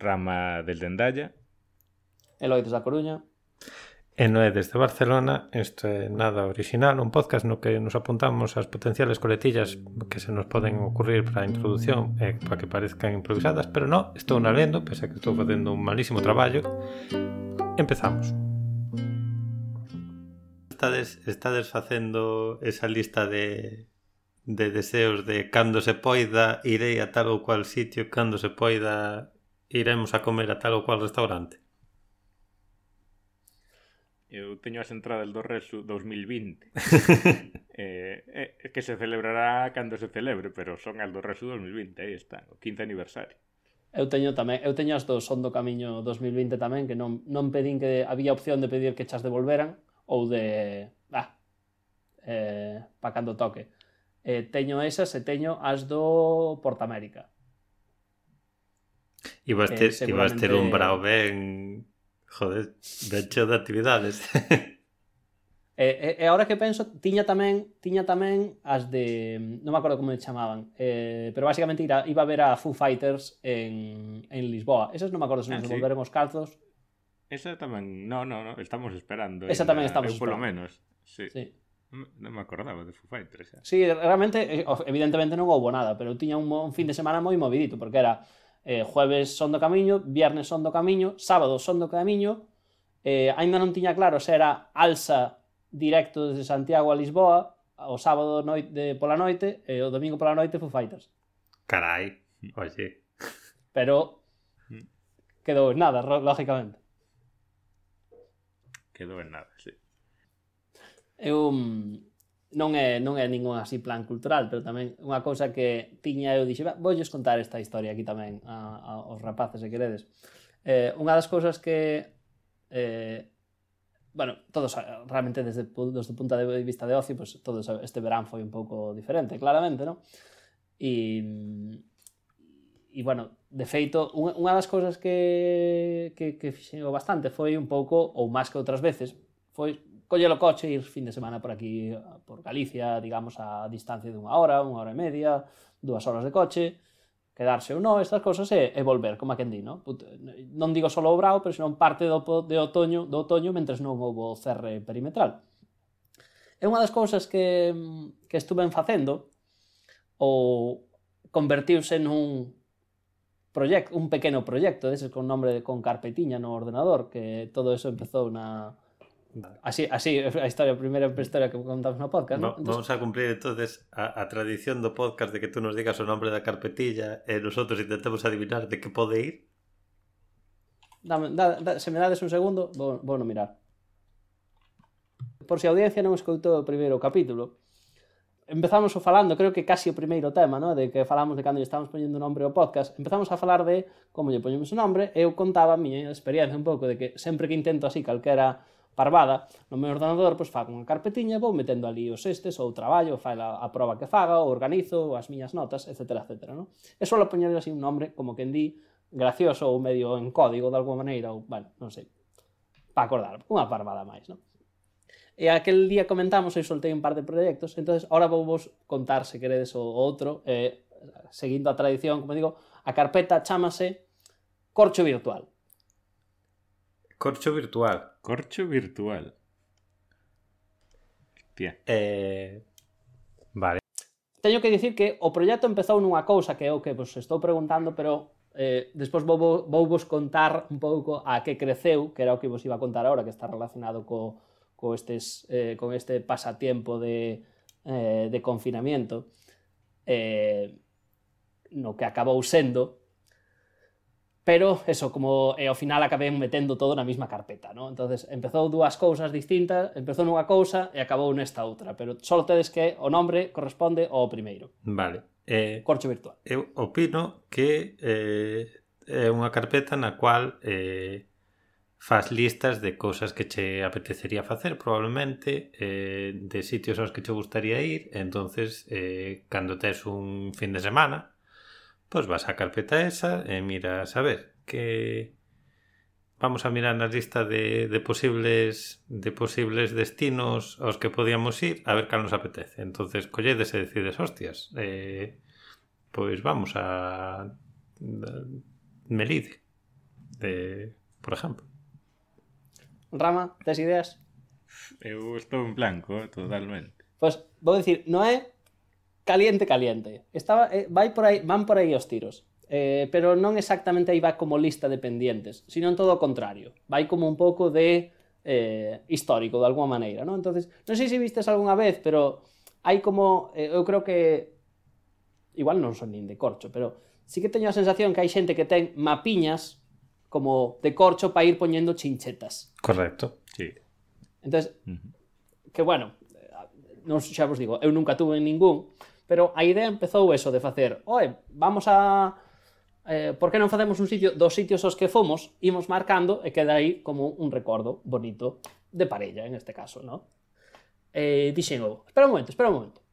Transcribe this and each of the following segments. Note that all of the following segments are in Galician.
Rama del Dendalla. Eloides da Coruña. E Noé desde Barcelona, Isto é nada original, un podcast no que nos apuntamos as potenciales coletillas que se nos poden ocurrir para a introdución e eh, para que parezcan improvisadas, pero non, estou na lendo, pese a que estou facendo un malísimo traballo. Empezamos. Estades, estades facendo esa lista de, de deseos de cando se poida irei a tal ou cual sitio, cando se poida iremos a comer a tal ou cual restaurante? Eu teño as entradas do Resu 2020 eh, eh, Que se celebrará cando se celebre Pero son as do Resu 2020 Aí está, o 15 aniversario. Eu teño tamén, eu teño as do Son do Camiño 2020 tamén Que non, non pedín que había opción de pedir que chas devolveran Ou de... Ah, eh, pa cando toque. Eh, Teño esas e teño as do Portamérica. Ibas eh, ter, eh, ibas ter un brao ben joder, ben cheo de actividades. E, e, e ahora que penso, tiña tamén tiña tamén as de... Non me acordo como le chamaban, eh, pero basicamente iba, iba a ver a Foo Fighters en, en Lisboa. Esas non me acordo se ah, nos ah, sí. os calzos. Esa tamén... No, no, no, estamos esperando. Esa tamén estamos esperando polo menos, sí. sí. Non me acordaba de Foo Fighters. Eh. Sí, realmente, eh, evidentemente non houbo nada, pero tiña un, un fin de semana moi movidito, porque era eh, jueves son do camiño, viernes son do camiño, sábado son do camiño, eh, ainda non tiña claro se era alza directo desde Santiago a Lisboa, o sábado noite, de, pola noite, e eh, o domingo pola noite Foo Fighters. Carai, oye. Pero mm. quedou en nada, lógicamente. Quedou en nada, sí. Eu mm, non é, non é ningún así plan cultural, pero tamén unha cousa que tiña eu dixe, voulles contar esta historia aquí tamén a, a, aos rapaces, se queredes. Eh, unha das cousas que eh, bueno, todos realmente desde, desde o punto de vista de ocio, pues todo este verán foi un pouco diferente, claramente, non? E e bueno, de feito, unha das cousas que, que, que fixen bastante foi un pouco, ou máis que outras veces, foi coller o coche e ir fin de semana por aquí, por Galicia, digamos, a distancia de unha hora, unha hora e media, dúas horas de coche, quedarse ou non, estas cosas e, e volver, como a quen di, non? Non digo só o Brao, pero senón parte do, de otoño, do otoño mentres non houbo cerre perimetral. É unha das cousas que, que estuve facendo ou convertiuse nun proyecto, un pequeno proxecto, deses con nombre de, con carpetiña no ordenador, que todo eso empezou na, Así, así a historia, a primeira historia que contamos no podcast, no, ¿no? Entonces... Vamos a cumplir entonces a, a tradición do podcast de que tú nos digas o nombre da carpetilla e nosotros intentemos adivinar de que pode ir. Dame, da, da, se me dades un segundo, vou, vou no mirar. Por si a audiencia non escoitou o primeiro capítulo, empezamos o falando, creo que casi o primeiro tema, ¿no? de que falamos de cando lle estamos poñendo o nombre ao podcast, empezamos a falar de como lle poñemos o nombre, e eu contaba a miña experiencia un pouco de que sempre que intento así calquera parvada, no meu ordenador pois fago unha carpetiña, vou metendo ali os estes, ou traballo, fai a, a proba que faga, ou organizo as miñas notas, etc. etc non? E solo poñer así un nombre, como que en di, gracioso ou medio en código de alguma maneira, ou, bueno, non sei, para acordar, unha parvada máis, non? E aquel día comentamos e soltei un par de proxectos, entonces ahora vou vos contar, se queredes, o outro, eh, seguindo a tradición, como digo, a carpeta chamase corcho virtual. Corcho virtual. Corcho virtual. Hostia. Eh, vale. Teño que dicir que o proxecto empezou nunha cousa que é o que vos estou preguntando, pero eh, despois vou, vou vos contar un pouco a que creceu, que era o que vos iba a contar agora, que está relacionado co, co estes, eh, con este pasatiempo de, eh, de confinamiento, eh, no que acabou sendo pero eso, como eh, ao final acabei metendo todo na mesma carpeta, ¿no? entonces empezou dúas cousas distintas, empezou nunha cousa e acabou nesta outra, pero só tedes que o nombre corresponde ao primeiro. Vale. Eh, Corcho virtual. Eu opino que eh, é unha carpeta na cual eh, faz listas de cousas que che apetecería facer probablemente eh, de sitios aos que che gustaría ir entonces eh, cando tes un fin de semana Pois vas á carpeta esa e miras a ver que vamos a mirar na lista de, de posibles de posibles destinos aos que podíamos ir a ver cal nos apetece. Entonces colledes e decides, hostias, eh, pois vamos a Melide. de, por exemplo. Rama, tes ideas? Eu estou en blanco, eh, totalmente. Pois, vou dicir, non é caliente, caliente. Estaba, eh, vai por aí, van por aí os tiros. Eh, pero non exactamente aí va como lista de pendientes, sino en todo o contrario. Vai como un pouco de eh, histórico, de alguma maneira. ¿no? Entonces, non sei se vistes algunha vez, pero hai como, eh, eu creo que, igual non son nin de corcho, pero sí que teño a sensación que hai xente que ten mapiñas como de corcho para ir poñendo chinchetas. Correcto, sí. Entonces, uh -huh. que bueno, eh, non xa vos digo, eu nunca tuve ningún, Pero a idea empezou eso de facer, oe, vamos a... Eh, por que non facemos un sitio dos sitios aos que fomos, imos marcando e queda aí como un recordo bonito de parella, en este caso, no? Eh, dixen, oh, espera un momento, espera un momento.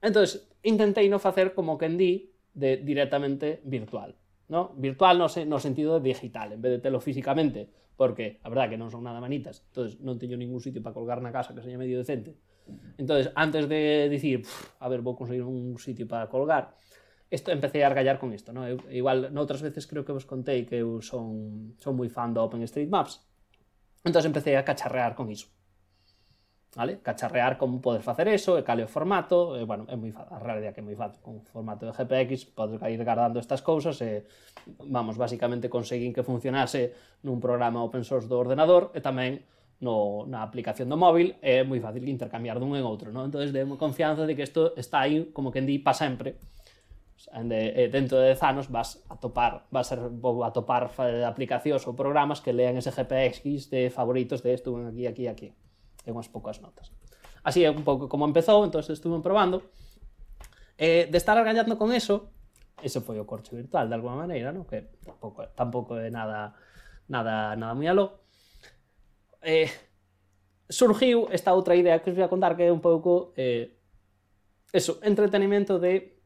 Entonces, intentei non facer como que di de directamente virtual. ¿no? Virtual no, se, no sentido de digital, en vez de telo físicamente, porque a verdad que non son nada manitas, entonces non teño ningún sitio para colgar na casa que seña medio decente Entonces, antes de dicir, a ver, vou conseguir un sitio para colgar, esto, empecé a argallar con isto. ¿no? Eu, igual, noutras veces creo que vos contei que eu son, son moi fan do OpenStreetMaps. Entón, empecé a cacharrear con iso. Vale? Cacharrear como podes facer eso, e cale o formato, e, bueno, é moi fácil, a realidade que é moi fácil, con formato de GPX podes ir guardando estas cousas e, eh, vamos, basicamente conseguín que funcionase nun programa open source do ordenador eh, e tamén no, na aplicación do móvil é moi fácil intercambiar dun en outro, non? Entón, de confianza de que isto está aí, como que en di, pa sempre. De, dentro de 10 anos vas a topar, vas a, a topar aplicacións ou programas que lean ese GPX de favoritos de estuve aquí, aquí, aquí. Ten unhas poucas notas. Así é un pouco como empezou, entón estuve probando. Eh, de estar argallando con eso, ese foi o corcho virtual de alguma maneira, no? que tampouco, tampouco é nada nada nada moi aló eh, surgiu esta outra idea que os vou a contar que é un pouco eh, eso, entretenimento de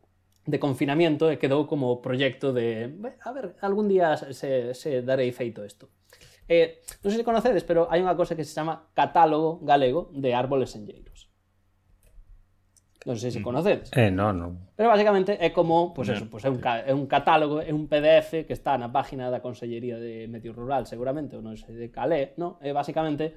de confinamiento e quedou como proxecto de a ver, algún día se, se darei feito isto. Eh, non sei se conocedes, pero hai unha cosa que se chama catálogo galego de árboles enlleiros. Non sei se mm. conocedes. Eh, non, non. Pero basicamente é como, pois pues, eso, pues, é, un, é un catálogo, é un PDF que está na página da Consellería de Medio Rural, seguramente, ou non sei de calé, non? É eh, basicamente,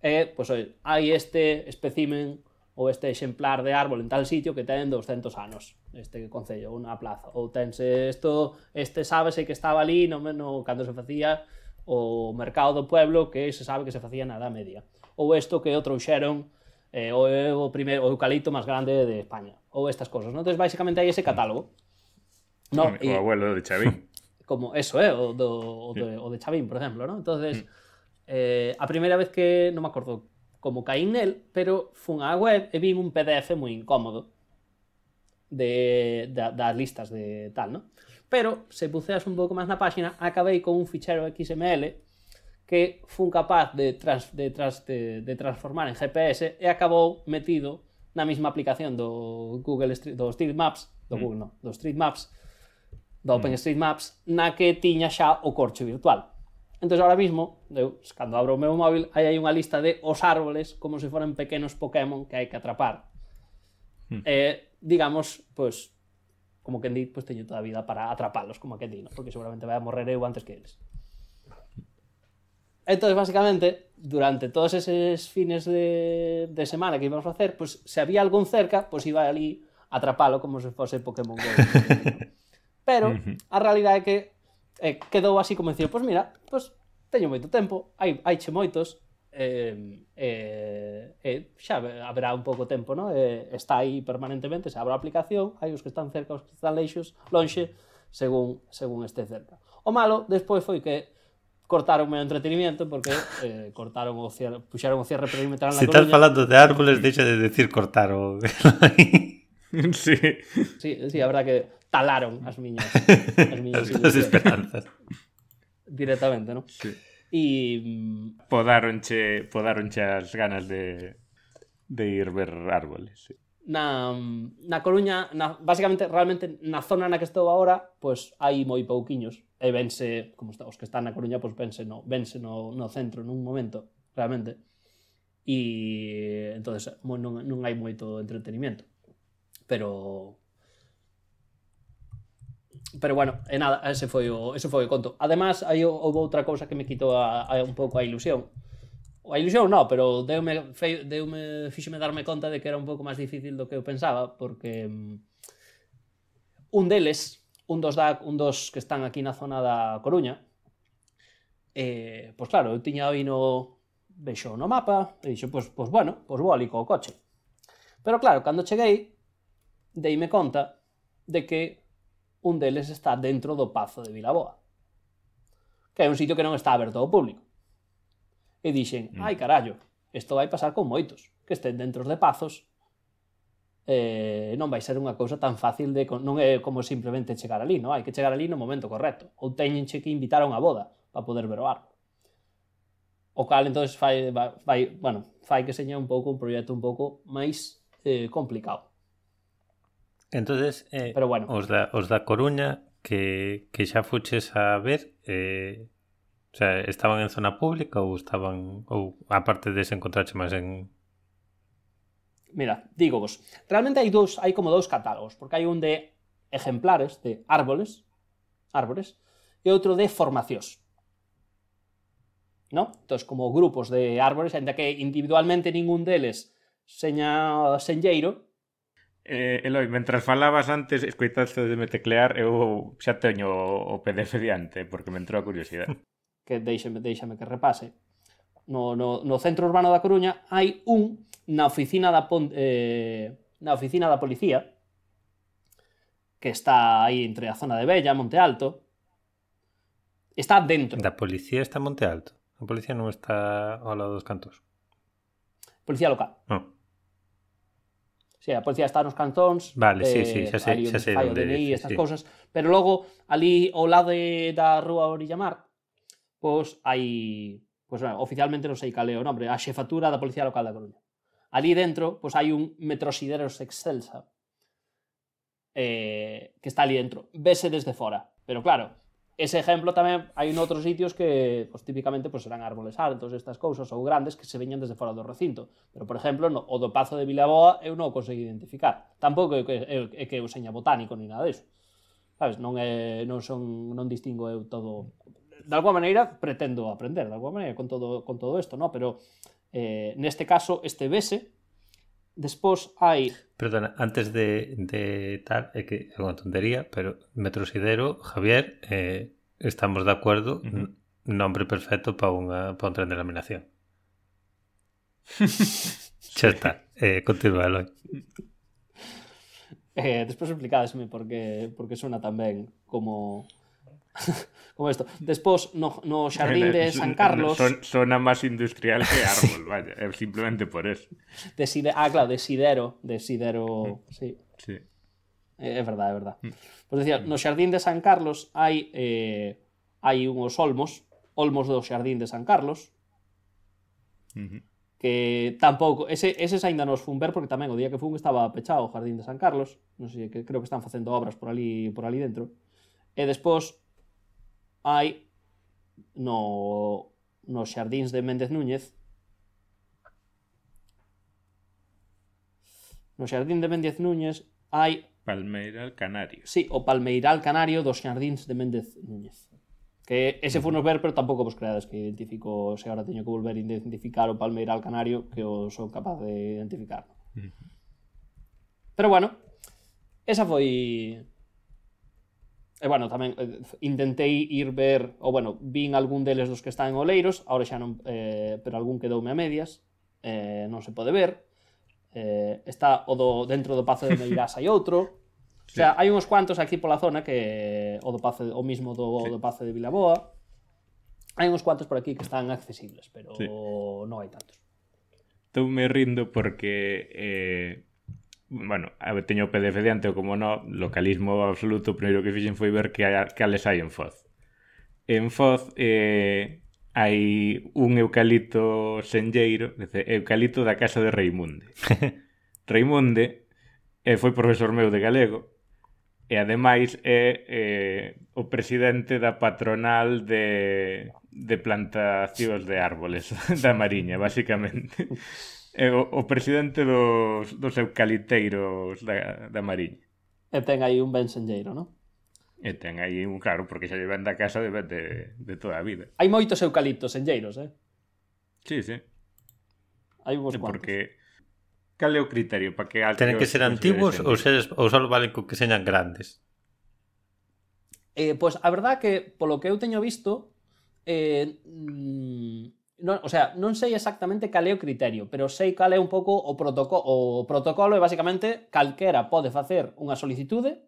é, eh, pois, pues, hai este especimen ou este exemplar de árbol en tal sitio que ten 200 anos, este que concello, unha plaza, ou tense isto, este sábese que estaba ali no, no, cando se facía o mercado do pueblo que se sabe que se facía na Edad Media, ou isto que o trouxeron eh, o, o, primeiro, o eucalipto máis grande de España, ou estas cosas, non? Entón, basicamente hai ese catálogo. No, o, y, o abuelo de Chavín. Como eso, eh, o, do, o, de, o de Chavín, por exemplo, non? Entonces, mm. eh, a primeira vez que, non me acordo como caí nel, pero fun á web e vin un PDF moi incómodo de, da, das listas de tal, ¿no? Pero, se buceas un pouco máis na páxina, acabei con un fichero XML que fun capaz de, trans, de, trans, de, de transformar en GPS e acabou metido na mesma aplicación do Google Street, do Street Maps, do mm. Google no, do Street Maps, do mm. Open mm. Street Maps, na que tiña xa o corcho virtual. Entón, ahora mismo, eu, cando abro o meu móvil, aí unha lista de os árboles como se foran pequenos Pokémon que hai que atrapar. Mm. Eh, digamos, pois, pues, como que di, pues, teño toda a vida para atrapalos, como que di, ¿no? porque seguramente vai a morrer eu antes que eles. Entonces, basicamente, durante todos esos fines de, de semana que íbamos a hacer, pues, se había algún cerca, pues iba ali atrapalo como se fose Pokémon GO. Pero a realidade é que eh, quedou así como dicir, pois pues mira, pois pues, teño moito tempo, hai, hai che moitos, eh, eh, eh, xa haberá un pouco tempo, no? eh, está aí permanentemente, se abre a aplicación, hai os que están cerca, os que están leixos, lonxe, según, según este cerca. O malo, despois foi que cortaron o entretenimiento porque eh, cortaron o cierre, puxaron o cierre perimetral na Se estás falando de árboles, deixa de decir cortar o... sí. sí. Sí, a verdad que talaron as miñas as miñas as esperanzas. Directamente, non? Sí. E podaronche podaronche as ganas de de ir ver árboles. Sí. Na, na Coruña, na, basicamente, realmente, na zona na que estou agora, pois pues, hai moi pouquiños e vense, como está, os que están na Coruña, pois vense no, vense no, no centro nun momento, realmente. E entonces non, non hai moito entretenimento. Pero Pero bueno, e nada, ese foi o, ese foi o conto. Ademais, aí houve outra cousa que me quitou a, a un pouco a ilusión. A ilusión non, pero deume, fe, deume, fixeme darme conta de que era un pouco máis difícil do que eu pensaba, porque um, un deles, un dos, da, un dos que están aquí na zona da Coruña, eh, pois claro, eu tiña aí no, vexo no mapa, e dixo, pois, pois bueno, pois vou ali co coche. Pero claro, cando cheguei, deime conta de que un deles está dentro do Pazo de Vilaboa, que é un sitio que non está aberto ao público. E dixen, mm. ai carallo, isto vai pasar con moitos, que estén dentro de pazos eh, non vai ser unha cousa tan fácil de non é como simplemente chegar ali, non? Hai que chegar ali no momento correcto. Ou teñenche que invitar a unha boda para poder ver o árbol. O cal entonces fai, fai, bueno, fai que seña un pouco un proxecto un pouco máis eh, complicado. Entonces, eh, Pero bueno. os, da, os da Coruña que, que xa fuches a ver eh, o sea, estaban en zona pública ou estaban ou aparte de se encontrache máis en Mira, digo vos, realmente hai dous, hai como dous catálogos, porque hai un de ejemplares de árboles, árboles, e outro de formacións. ¿No? Entonces, como grupos de árboles, ainda que individualmente ningún deles seña senlleiro. Eh, Eloi, mentras falabas antes, escoitaste de me teclear, eu xa teño o PDF diante, porque me entrou a curiosidade. que deixame, deixame que repase no, no, no centro urbano da Coruña, hai un na oficina da pon, eh, na oficina da policía que está aí entre a zona de Bella, Monte Alto. Está dentro. Da policía está en Monte Alto. A policía non está ao lado dos cantos. Policía local. Non. Sí, a policía está nos cantóns. Vale, eh, sí, sí, eh, xa sei, xa sei onde DNI, estas sí. cousas, pero logo ali ao lado de, da rúa Orilla Mar, pois pues, hai pois, bueno, oficialmente non sei cal é o nome, a xefatura da Policía Local da Coruña. Ali dentro, pois hai un metrosideros excelsa eh, que está ali dentro. Vese desde fora. Pero claro, ese exemplo tamén hai en outros sitios que pois, típicamente pois, serán árboles altos, estas cousas, ou grandes que se veñan desde fora do recinto. Pero, por exemplo, no, o do Pazo de Vilaboa eu non o consegui identificar. Tampouco é que, é, é que eu seña botánico ni nada disso. Sabes, non é non son non distingo eu todo de alguma maneira pretendo aprender, de alguma maneira, con todo, con todo isto, no? pero eh, neste caso este vese, despois hai... Perdona, antes de, de tal, é que é unha tontería, pero Metrosidero, Javier, eh, estamos de acordo, uh -huh. nombre perfecto para, unha, para un tren de laminación. Xa está, eh, continúa, Eloi. Eh, despois explicádesme por que, por que sona tan ben como como isto. Despois, no, no xardín de San Carlos... Son, sona máis industrial que árbol, vaya, é simplemente por eso. Deside, ah, claro, desidero, desidero, mm. sí. Sí. Eh, é, é verdade, é verdade. Mm. Pois decía, no xardín de San Carlos hai eh, hai unhos olmos, olmos do xardín de San Carlos, uh que tampouco, ese, eses aínda nos fun ver porque tamén o día que fun estaba pechado o jardín de San Carlos, non sei, que creo que están facendo obras por ali por ali dentro. E despois hai no, nos xardíns de Méndez Núñez no xardín de Méndez Núñez hai Palmeiral Canario. Sí, o Palmeiral Canario dos xardíns de Méndez Núñez. Que ese funos nos ver, pero tampouco vos creades que identifico, se agora teño que volver a identificar o Palmeiral Canario que o son capaz de identificar. Pero bueno, esa foi E bueno, tamén eh, intentei ir ver, ou bueno, vin algún deles dos que están en Oleiros, agora xa non, eh, pero algún quedoume a medias, eh, non se pode ver. Eh, está o do dentro do Pazo de Meirás hai outro. Sí. O sea, hai uns cuantos aquí pola zona que o do Pazo o mismo do, sí. do Pazo de Vilaboa. Hai uns cuantos por aquí que están accesibles, pero sí. non hai tantos. Estou me rindo porque eh, bueno, teño o PDF diante, como no, localismo absoluto, o primeiro que fixen foi ver que hai, cales hai en Foz. En Foz eh, hai un eucalipto senlleiro, dice, eucalipto da casa de Reimunde. Reimunde eh, foi profesor meu de galego, e ademais é eh, o presidente da patronal de, de plantacións de árboles da Mariña, basicamente. É o, o presidente dos, dos eucaliteiros da, da Mariña. E ten aí un bensenlleiro, non? E ten aí un, claro, porque xa llevan da casa de, de, de toda a vida. Hai moitos eucaliptos senlleiros, eh? Sí, sí. Hai vos cuantos. Porque cal é o criterio para que algo Tenen que ser antigos ou seres ou só valen co que señan grandes? Eh, pois pues, a verdad que polo que eu teño visto eh, mm, non, o sea, non sei exactamente cal é o criterio, pero sei cal é un pouco o protocolo, o protocolo é basicamente calquera pode facer unha solicitude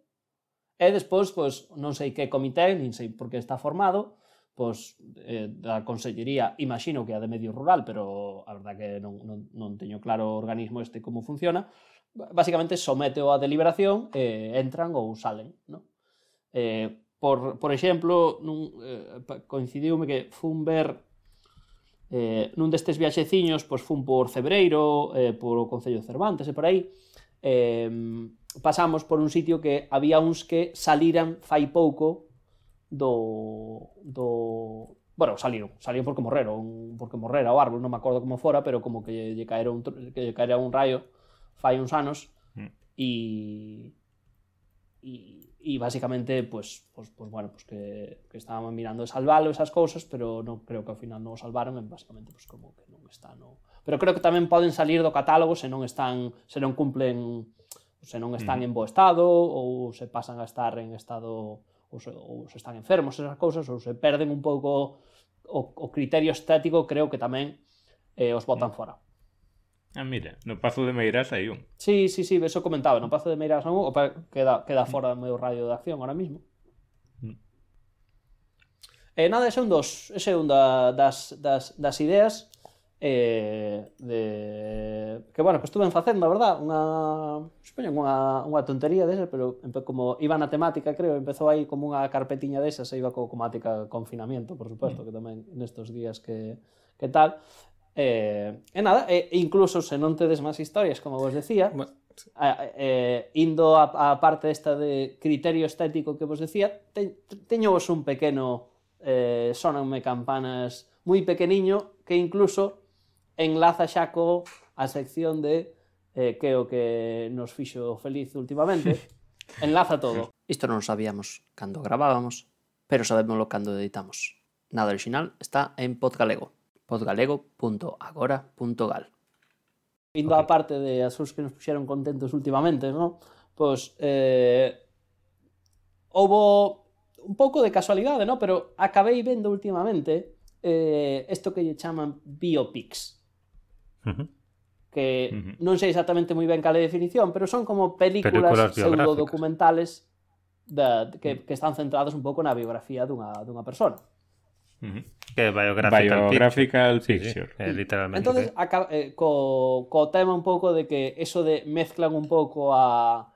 e despois, pois, non sei que comité, nin sei por que está formado, pois, eh, da Consellería, imagino que a de Medio Rural, pero a verdad que non, non, non teño claro o organismo este como funciona, basicamente someteo a deliberación e eh, entran ou salen, non? Eh, por, por exemplo, nun, eh, coincidiume que fun ver Eh, nun destes viaxeciños, pois fun por Cebreiro, eh, por o Concello de Cervantes e por aí, eh, pasamos por un sitio que había uns que saliran fai pouco do, do, bueno, saliron, saliron porque morreron, porque morrera o árbol, non me acordo como fora, pero como que lle caera un, que lle caera un raio fai uns anos mm. e e y básicamente, pues, pues, pues bueno, pues que, que, estábamos mirando de salvarlo, esas cosas, pero no creo que al final non salvaron, basicamente, pues como que non está, no... Pero creo que tamén poden salir do catálogo se non están, se non cumplen, se non están mm. en bo estado, ou se pasan a estar en estado, ou se, ou se están enfermos, esas cousas, ou se perden un pouco o, o criterio estético, creo que tamén eh, os botan mm. fora. Ah, mira, no pazo de Meirás hai un. Sí, sí, sí, eso comentaba, no pazo de Meirás non, o queda, queda mm. fora do meu radio de acción ahora mismo. Mm. Eh, nada, ese é un dos, ese é un da, das, das, das ideas eh, de... que, bueno, que estuven facendo, a verdad, unha, supoño, unha, unha tontería desa, pero empe, como iba na temática, creo, empezou aí como unha carpetiña desa, se iba co, comática confinamiento, por suposto, mm. que tamén nestos días que, que tal, Eh, e nada, e incluso se non tedes máis historias, como vos decía, bueno, sí. eh, indo a, a parte esta de criterio estético que vos decía, te, teño vos un pequeno eh, sonanme campanas moi pequeniño que incluso enlaza xa co a sección de eh, que o que nos fixo feliz últimamente. enlaza todo. Isto non sabíamos cando grabábamos, pero sabémoslo cando editamos. Nada original está en Podgalego podgalego.agora.gal. Indo okay. a parte de asuntos que nos puxeron contentos últimamente, non? Pois, eh, houbo un pouco de casualidade, ¿no? Pero acabei vendo últimamente eh, esto que lle chaman biopics. Que non sei exactamente moi ben cale definición, pero son como películas, películas pseudo-documentales da, que, que están centradas un pouco na biografía dunha, dunha persona. Uh -huh. Que é biographical, biographical picture. picture. Sí, sí. Eh, literalmente. Entonces, acaba, eh, co, co tema un pouco de que eso de mezclan un pouco a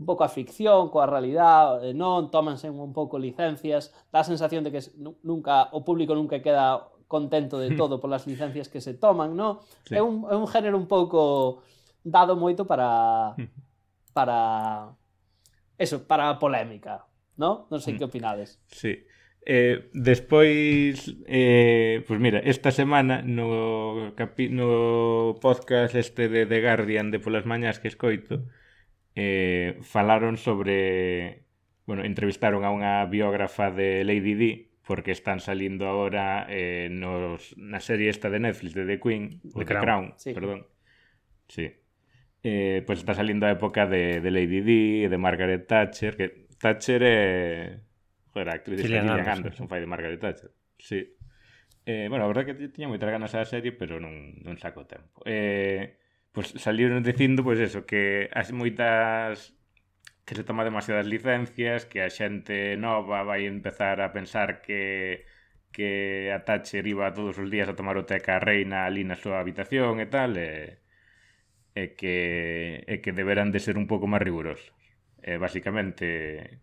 un pouco a ficción coa realidade, eh, non tómanse un pouco licencias, dá a sensación de que nunca o público nunca queda contento de todo polas licencias que se toman, non? Sí. É, un, é un género un pouco dado moito para para eso, para a polémica, non? Non sei mm. que opinades. Sí. Eh, despois, eh, pois mira, esta semana no, capi, no podcast este de The Guardian de polas mañás que escoito eh, falaron sobre, bueno, entrevistaron a unha biógrafa de Lady Di porque están salindo agora eh, nos, na serie esta de Netflix de The Queen, The, The Crown, Crown sí. perdón. Sí. Eh, pois pues está salindo a época de, de Lady Di e de Margaret Thatcher, que Thatcher é... Eh, Joder, a actriz Gillian de Gillian Anderson fai de Margaret Thatcher. Sí. Eh, bueno, a verdade que tiña moitas ganas a serie, pero non, non saco tempo. Eh, pois pues, salieron dicindo pois pues, eso, que as moitas que se toma demasiadas licencias, que a xente nova vai empezar a pensar que que a Thatcher iba todos os días a tomar o té ca reina ali na súa habitación e tal, e, e que, e que deberán de ser un pouco máis rigurosos. E, basicamente,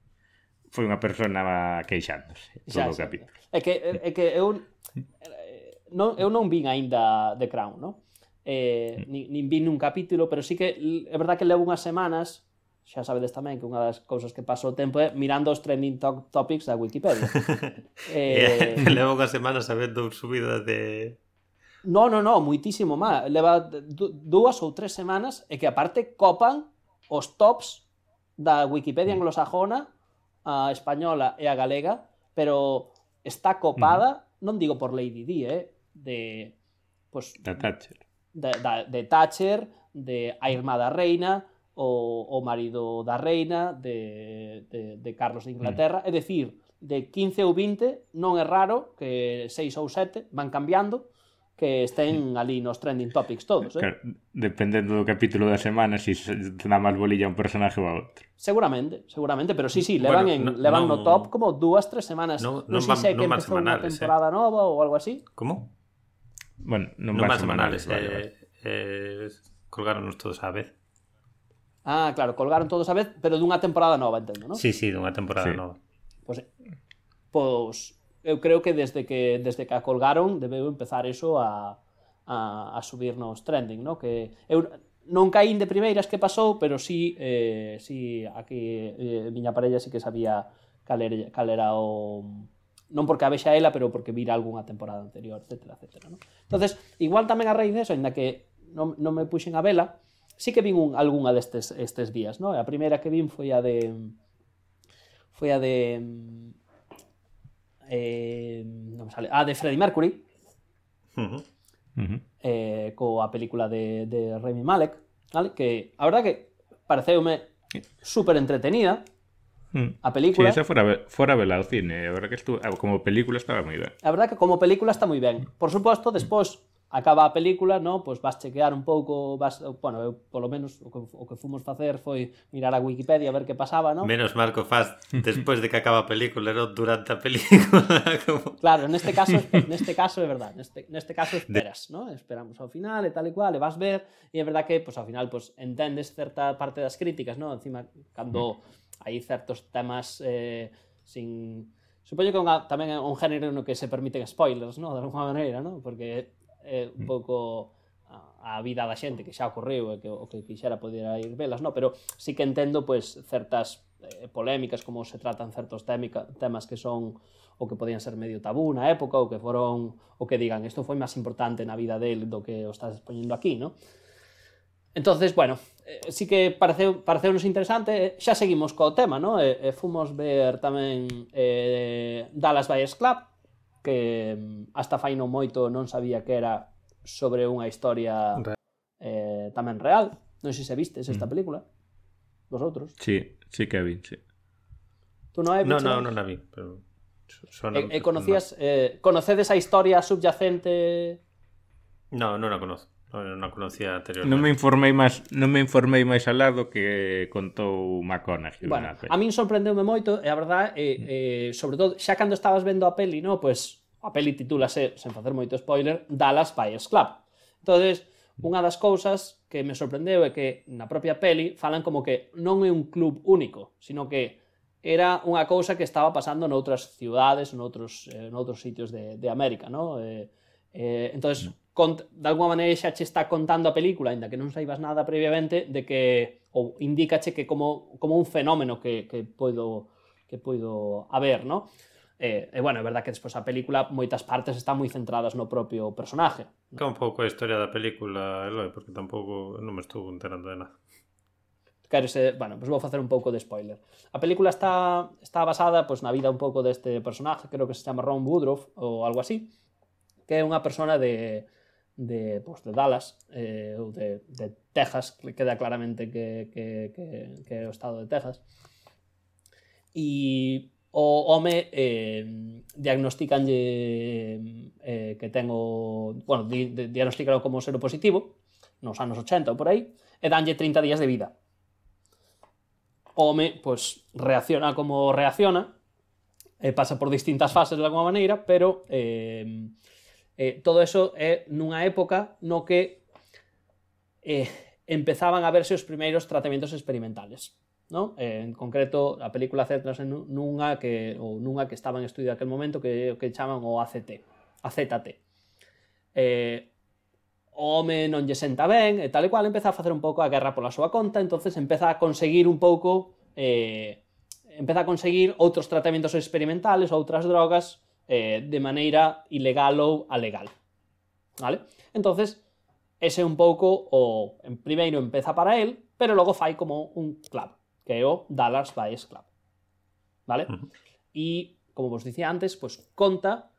foi unha persona queixándose todo xa, o capítulo. É que, é que eu non, eu non vin aínda The Crown, non? Eh, nin, nin vin nun capítulo, pero sí que é verdad que levo unhas semanas xa sabedes tamén que unha das cousas que paso o tempo é mirando os trending to topics da Wikipedia. eh... eh levo unha semana sabendo subida de... No, no, no, muitísimo má. Leva dúas ou tres semanas e que aparte copan os tops da Wikipedia mm. anglosajona a española e a galega, pero está copada, mm. non digo por Lady Di, eh, de pues, da Thatcher. Da, da, de Thatcher, de a irmá da reina, o, o marido da reina de, de, de Carlos de Inglaterra, mm. é dicir, de 15 ou 20 non é raro que 6 ou 7 van cambiando que estén ali nos trending topics todos, eh? Claro, dependendo do capítulo da semana, si se dá máis bolilla un personaje ou a outro. Seguramente, seguramente, pero sí, sí, levan, bueno, en, no, levan no, no top como dúas, tres semanas. No, non, non si sei que empezou unha eh. temporada eh. nova ou algo así. Como? Bueno, non, non máis semanales, semanales vale, eh, vale. eh, colgaronos todos á vez. Ah, claro, colgaron todos a vez, pero dunha temporada nova, entendo, non? Sí, sí, dunha temporada sí. nova. Pois, pues, pois eu creo que desde que desde que a colgaron debeu empezar eso a, a, a subirnos trending, no? Que eu non caín de primeiras que pasou, pero sí, eh, sí aquí eh, miña parella sí que sabía cal era, cal era o non porque a vexa ela, pero porque vira algunha temporada anterior, etc. etc no? entonces igual tamén a raíz de eso, ainda que non, non me puxen a vela, sí que vin un, algunha destes estes días. No? A primeira que vin foi a de foi a de eh, me sale, ah, de Freddie Mercury, uh -huh. Uh -huh. eh, coa película de, de Remy Malek, vale? que a verdad que pareceume super entretenida, mm. a película. Sí, esa fora, fora vela ao cine, a verdad que estuvo, como película estaba moi ben. A verdad que como película está moi ben. Por suposto, despois acaba a película, no? pois vas chequear un pouco, vas, bueno, eu, polo menos o que, o que fomos facer foi mirar a Wikipedia a ver que pasaba, no? Menos Marco faz despois de que acaba a película, non durante a película. Como... Claro, neste caso, neste caso é verdad, neste, neste caso esperas, de... no? Esperamos ao final e tal e cual, e vas ver, e é verdade que pois, ao final pois, entendes certa parte das críticas, no? Encima, cando hai certos temas eh, sin... Supoño que unha, tamén é un género no que se permiten spoilers, no? De alguma maneira, no? Porque é un mm. pouco a vida da xente que xa ocorreu e que o que quixera poder ir velas, no, pero sí que entendo pois certas eh, polémicas como se tratan certos témica, temas que son o que podían ser medio tabú na época ou que foron o que digan, isto foi máis importante na vida del do que o estás poñendo aquí, no? Entonces, bueno, eh, sí que pareceu, pareceunos interesante, eh, xa seguimos co tema, no? E, eh, e fomos ver tamén eh, Dallas Buyers Club, que mm, hasta fai non moito non sabía que era sobre unha historia eh, tamén real. Non sei se vistes esta mm. película. Vosotros? Sí, sí que vi, sí. Tú non hai No, no, non a vi, pero Sona, e, e conocías, no. eh, conocedes a historia subyacente? No, non a conozco. Non, non conocía anteriormente. Non me informei máis, non me informei máis al lado que contou McConaughey. Bueno, a min sorprendeume moito e a verdade eh, eh, sobre todo xa cando estabas vendo a peli, no, pois pues, a peli titúlase, sen facer moito spoiler, Dallas Buyers Club. Entonces, unha das cousas que me sorprendeu é que na propia peli falan como que non é un club único, sino que era unha cousa que estaba pasando noutras ciudades, noutros, eh, noutros sitios de, de América, no? Eh, eh, entonces, de alguma maneira xa che está contando a película, aínda que non saibas nada previamente, de que ou indícache que como, como un fenómeno que, que poido que poido haber, no? E, eh, eh, bueno, é verdad que despois a película moitas partes están moi centradas no propio personaje. Que un pouco a historia da película, Eloi, porque tampouco non me estou enterando de nada. Quero se, bueno, pues vou facer un pouco de spoiler. A película está, está basada pues, na vida un pouco deste personaje, creo que se chama Ron Woodruff ou algo así, que é unha persona de, de, pues, de Dallas eh, ou de, de Texas, que queda claramente que, que, que, que é o estado de Texas. E o home eh, diagnosticanlle eh, que ten o... Bueno, di, di, diagnosticalo como sero positivo, nos anos 80 ou por aí, e danlle 30 días de vida. O home, pois, pues, reacciona como reacciona, e pasa por distintas fases de alguma maneira, pero eh, Eh, todo eso é nunha época no que eh, empezaban a verse os primeiros tratamentos experimentales. No? Eh, en concreto, a película centrase nunha que, ou nunha que estaba en estudio aquel momento que, que chaman o ACT, AZT. Eh, o home non lle senta ben, e tal e cual, empeza a facer un pouco a guerra pola súa conta, entonces empeza a conseguir un pouco, eh, empeza a conseguir outros tratamentos experimentales, outras drogas, eh, de maneira ilegal ou alegal. Vale? Entonces, ese é un pouco o en primeiro empeza para el, pero logo fai como un club, que é o Dallas Buyers Club. Vale? E, como vos dicía antes, pues, conta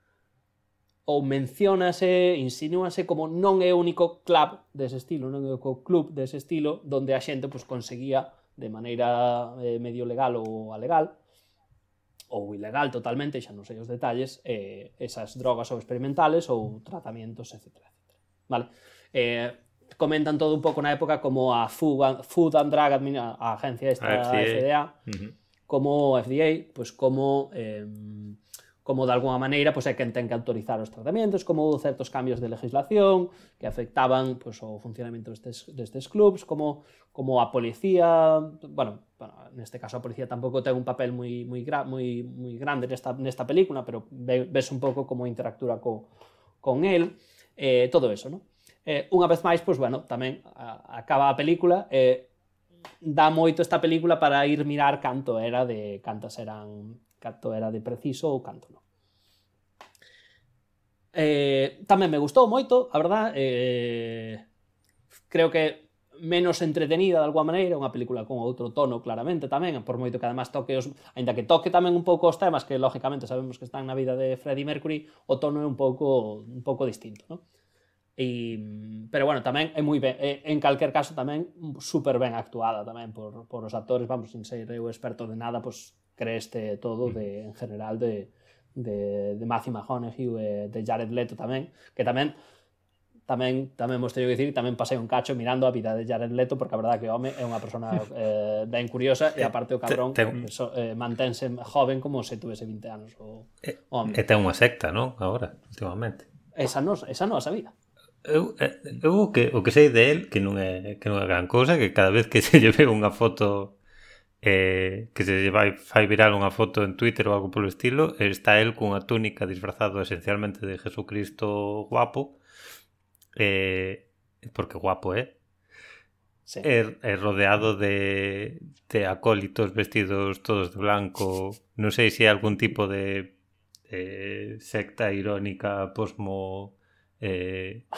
ou menciónase, insinúase como non é o único club dese estilo, non é o único club dese estilo donde a xente pues, conseguía de maneira eh, medio legal ou alegal ou ilegal totalmente, xa non sei os detalles, eh, esas drogas ou experimentales ou tratamientos, etc. etc. Vale? Eh, comentan todo un pouco na época como a Food, Food and Drug Administration, a agencia esta a FDA, FDA uh -huh. como FDA, pois como eh, como de alguna maneira pois, é quen ten que autorizar os tratamentos, como certos cambios de legislación que afectaban pois, o funcionamento destes, destes clubs, como, como a policía, bueno, bueno, neste caso a policía tampouco ten un papel moi, moi, gra, moi, moi grande nesta, nesta película, pero ves un pouco como interactúa co, con el, eh, todo eso, non? Eh, unha vez máis, pois, bueno, tamén a, acaba a película, eh, dá moito esta película para ir mirar canto era de cantas eran canto era de preciso ou canto non. Eh, tamén me gustou moito, a verdad, eh, creo que menos entretenida de alguma maneira, unha película con outro tono claramente tamén, por moito que además toque os, aínda que toque tamén un pouco os temas que lógicamente sabemos que están na vida de Freddie Mercury, o tono é un pouco un pouco distinto, ¿no? E, pero bueno, tamén é moi ben, é, en calquer caso tamén super ben actuada tamén por, por os actores, vamos, sin ser eu experto de nada, pois pues, creste todo mm. de, en general de, de, de Matthew McConaughey, de Jared Leto tamén, que tamén tamén tamén vos teño que dicir, tamén pasei un cacho mirando a vida de Jared Leto porque a verdade que o home é unha persona eh, ben curiosa e aparte o cabrón te, te... So, eh, mantense joven como se tuvese 20 anos o eh, home. E ten unha secta, non? Agora, últimamente. Esa non, esa non a sabía. Eu, eu, eu o que, o que sei de él que non é que non é gran cousa, que cada vez que se lle ve unha foto eh, que se vai, fai viral unha foto en Twitter ou algo polo estilo, está el cunha túnica disfrazado esencialmente de Jesucristo guapo, eh, porque guapo é, eh? sí. É, é rodeado de, de acólitos vestidos todos de blanco, non sei se é algún tipo de eh, secta irónica, posmo, eh,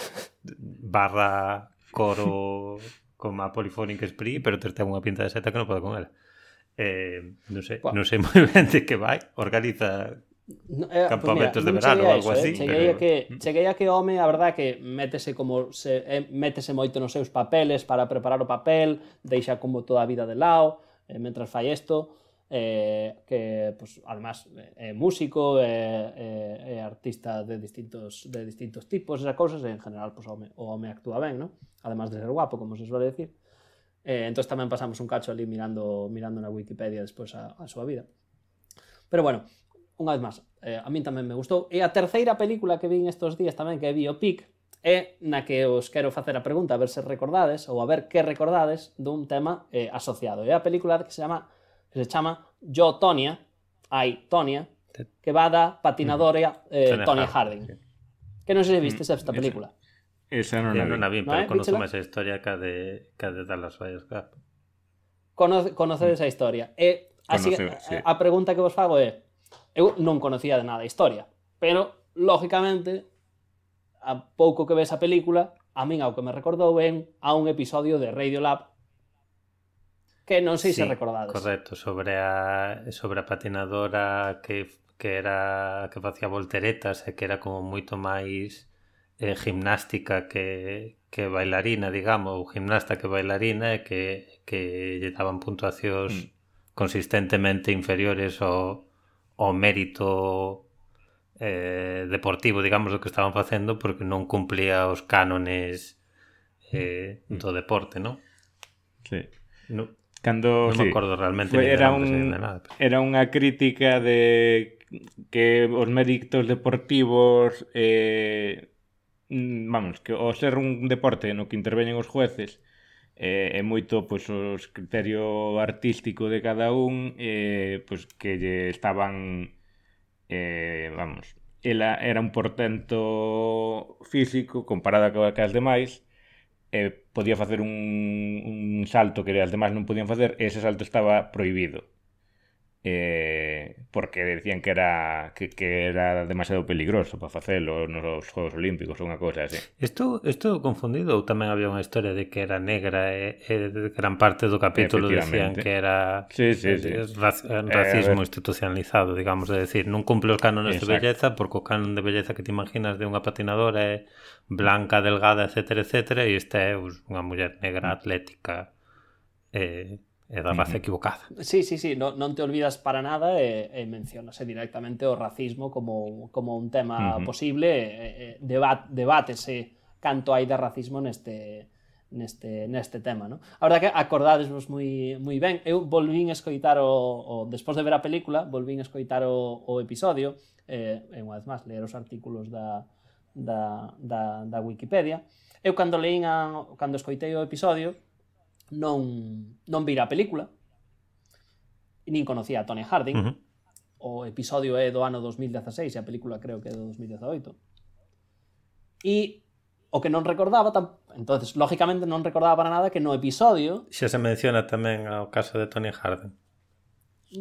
barra, coro, coma polifónica spree, pero te ten unha pinta de seta que non podo con ela eh, non sei, non sei moi ben de que vai, organiza no, eh, campamentos pues mira, de verano ou algo eso, eh. así. Eh? Cheguei, pero... a que, ¿Mm? cheguei a que o home, a verdade que métese como se, eh, métese moito nos seus papeles para preparar o papel, deixa como toda a vida de lado, eh, mentras fai isto, eh, que pues, además eh, é eh, músico, é, eh, eh, artista de distintos, de distintos tipos, esas cousas, en general pues, o, home, o home actúa ben, ¿no? además de ser guapo, como se suele decir. Eh, entón tamén pasamos un cacho ali mirando mirando na Wikipedia despois a, a súa vida. Pero bueno, unha vez máis, eh, a min tamén me gustou. E a terceira película que vin estes días tamén, que é Biopic, é na que os quero facer a pregunta, a ver se recordades, ou a ver que recordades dun tema eh, asociado. É a película que se chama que se chama Yo, Tonia, ai, Tonia, que va da patinadora eh, Tonya Harding. Que non se viste mm, esta película. Esa non a vi. Non a vi, pero eh? conozco máis a historia que a de, que a de Dallas Buyers Club. Conoce, conocedes a historia. E así, Conoce, sí. Eh, a pregunta que vos fago é, eu non conocía de nada a historia, pero, lógicamente, a pouco que ves a película, a min ao que me recordou ben a un episodio de Radiolab que non sei sí, se recordades. Correcto, sobre a, sobre a patinadora que, que era que facía volteretas e que era como moito máis eh, gimnástica que, que bailarina, digamos, ou gimnasta que bailarina e que, que lle daban puntuacións mm. consistentemente inferiores ao, ao mérito eh, deportivo, digamos, do que estaban facendo porque non cumplía os cánones eh, mm. do deporte, non? Sí. No, Cando, non sí. me acordo realmente Fue, era, un, eh, nada, pero... era unha crítica de que os méritos deportivos eh, Mm, vamos, que ao ser un deporte no que interveñen os jueces eh, é moito pois, os criterio artístico de cada un eh, pois, que lle estaban eh, vamos ela era un portento físico comparada co, as demais eh, podía facer un, un salto que as demais non podían facer e ese salto estaba prohibido eh, porque decían que era que, que era demasiado peligroso para facelo nos Juegos Olímpicos unha cousa así. Estou, estou confundido ou tamén había unha historia de que era negra e, e gran parte do capítulo decían que era sí, sí, eh, sí. Eh, rac, eh, racismo eh, institucionalizado, digamos, de decir, non cumple os cánones Exacto. de belleza porque o canon de belleza que te imaginas de unha patinadora é blanca, delgada, etcétera, etcétera, e esta é unha muller negra mm. atlética eh, é da raza equivocada. Sí, sí, sí, no, non te olvidas para nada e, e mencionase eh, directamente o racismo como, como un tema uh -huh. posible, e, e debat, debatese canto hai de racismo neste neste, neste tema, non? A verdade que acordadesvos moi, moi ben. Eu volvín a escoitar o, o despois de ver a película, volvín a escoitar o, o episodio, eh, e unha vez máis, ler os artículos da, da, da, da Wikipedia. Eu cando leín a, cando escoitei o episodio, non, non vira a película, nin conocía a Tony Harding, uh -huh. o episodio é do ano 2016 e a película creo que é do 2018. E o que non recordaba, tam... entonces lógicamente non recordaba para nada que no episodio xa se menciona tamén o caso de Tony Harding.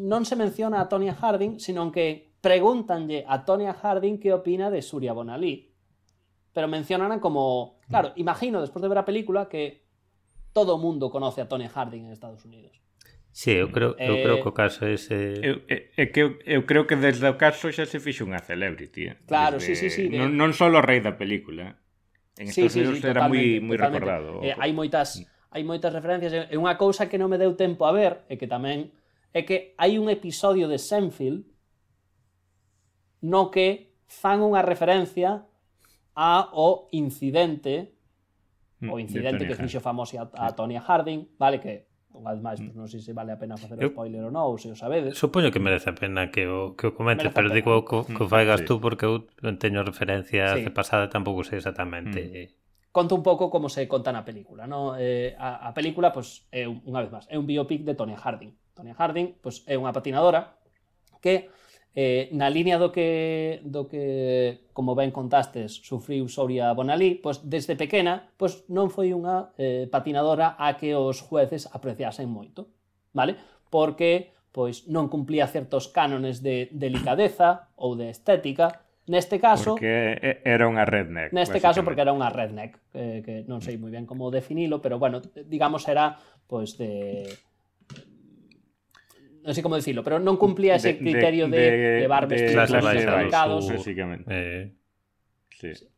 Non se menciona a Tony Harding, sino que pregúntanlle a Tony Harding que opina de Surya Bonalí. Pero mencionan como, claro, imagino despois de ver a película que todo o mundo conoce a Tony Harding en Estados Unidos. Sí, eu creo, eu eh, creo que o caso ese... Eu, é que eu, eu creo que desde o caso xa se fixe unha celebrity. Eh? Claro, desde... sí, sí, sí. De... Non, non só o rei da película. Eh. En Estados sí, Unidos sí, sí, era moi moi recordado. Eh, hai moitas mm. hai moitas referencias. E unha cousa que non me deu tempo a ver, e que tamén, é que hai un episodio de Senfield no que fan unha referencia ao incidente Mm, o incidente que fixo famoso a, a Tonya Harding, vale, que unha vez máis, pues, mm. non sei se vale a pena facer o spoiler ou non, ou se o sabedes. Supoño que merece a pena que o, que o comentes, merece pero digo que o mm, faigas sí. tú porque eu teño referencia sí. pasada e tampouco sei exactamente. Mm. Conto un pouco como se conta na película, no? Eh, a, a película, pois, pues, é unha vez máis, é un biopic de Tonya Harding. Tonya Harding, pois, pues, é unha patinadora que Eh, na liña do que, do que, como ben contastes, sufriu Soria Bonalí, pois desde pequena pois non foi unha eh, patinadora a que os jueces apreciasen moito, vale? Porque pois non cumplía certos cánones de delicadeza ou de estética, Neste caso... Porque era unha redneck. Neste caso, porque era unha redneck, eh, que non sei mm. moi ben como definilo, pero, bueno, digamos, era, pois, de non sei como dicilo, pero non cumplía ese de, criterio de, de, de, de bar vestido, de, de, Eh, sí. sí.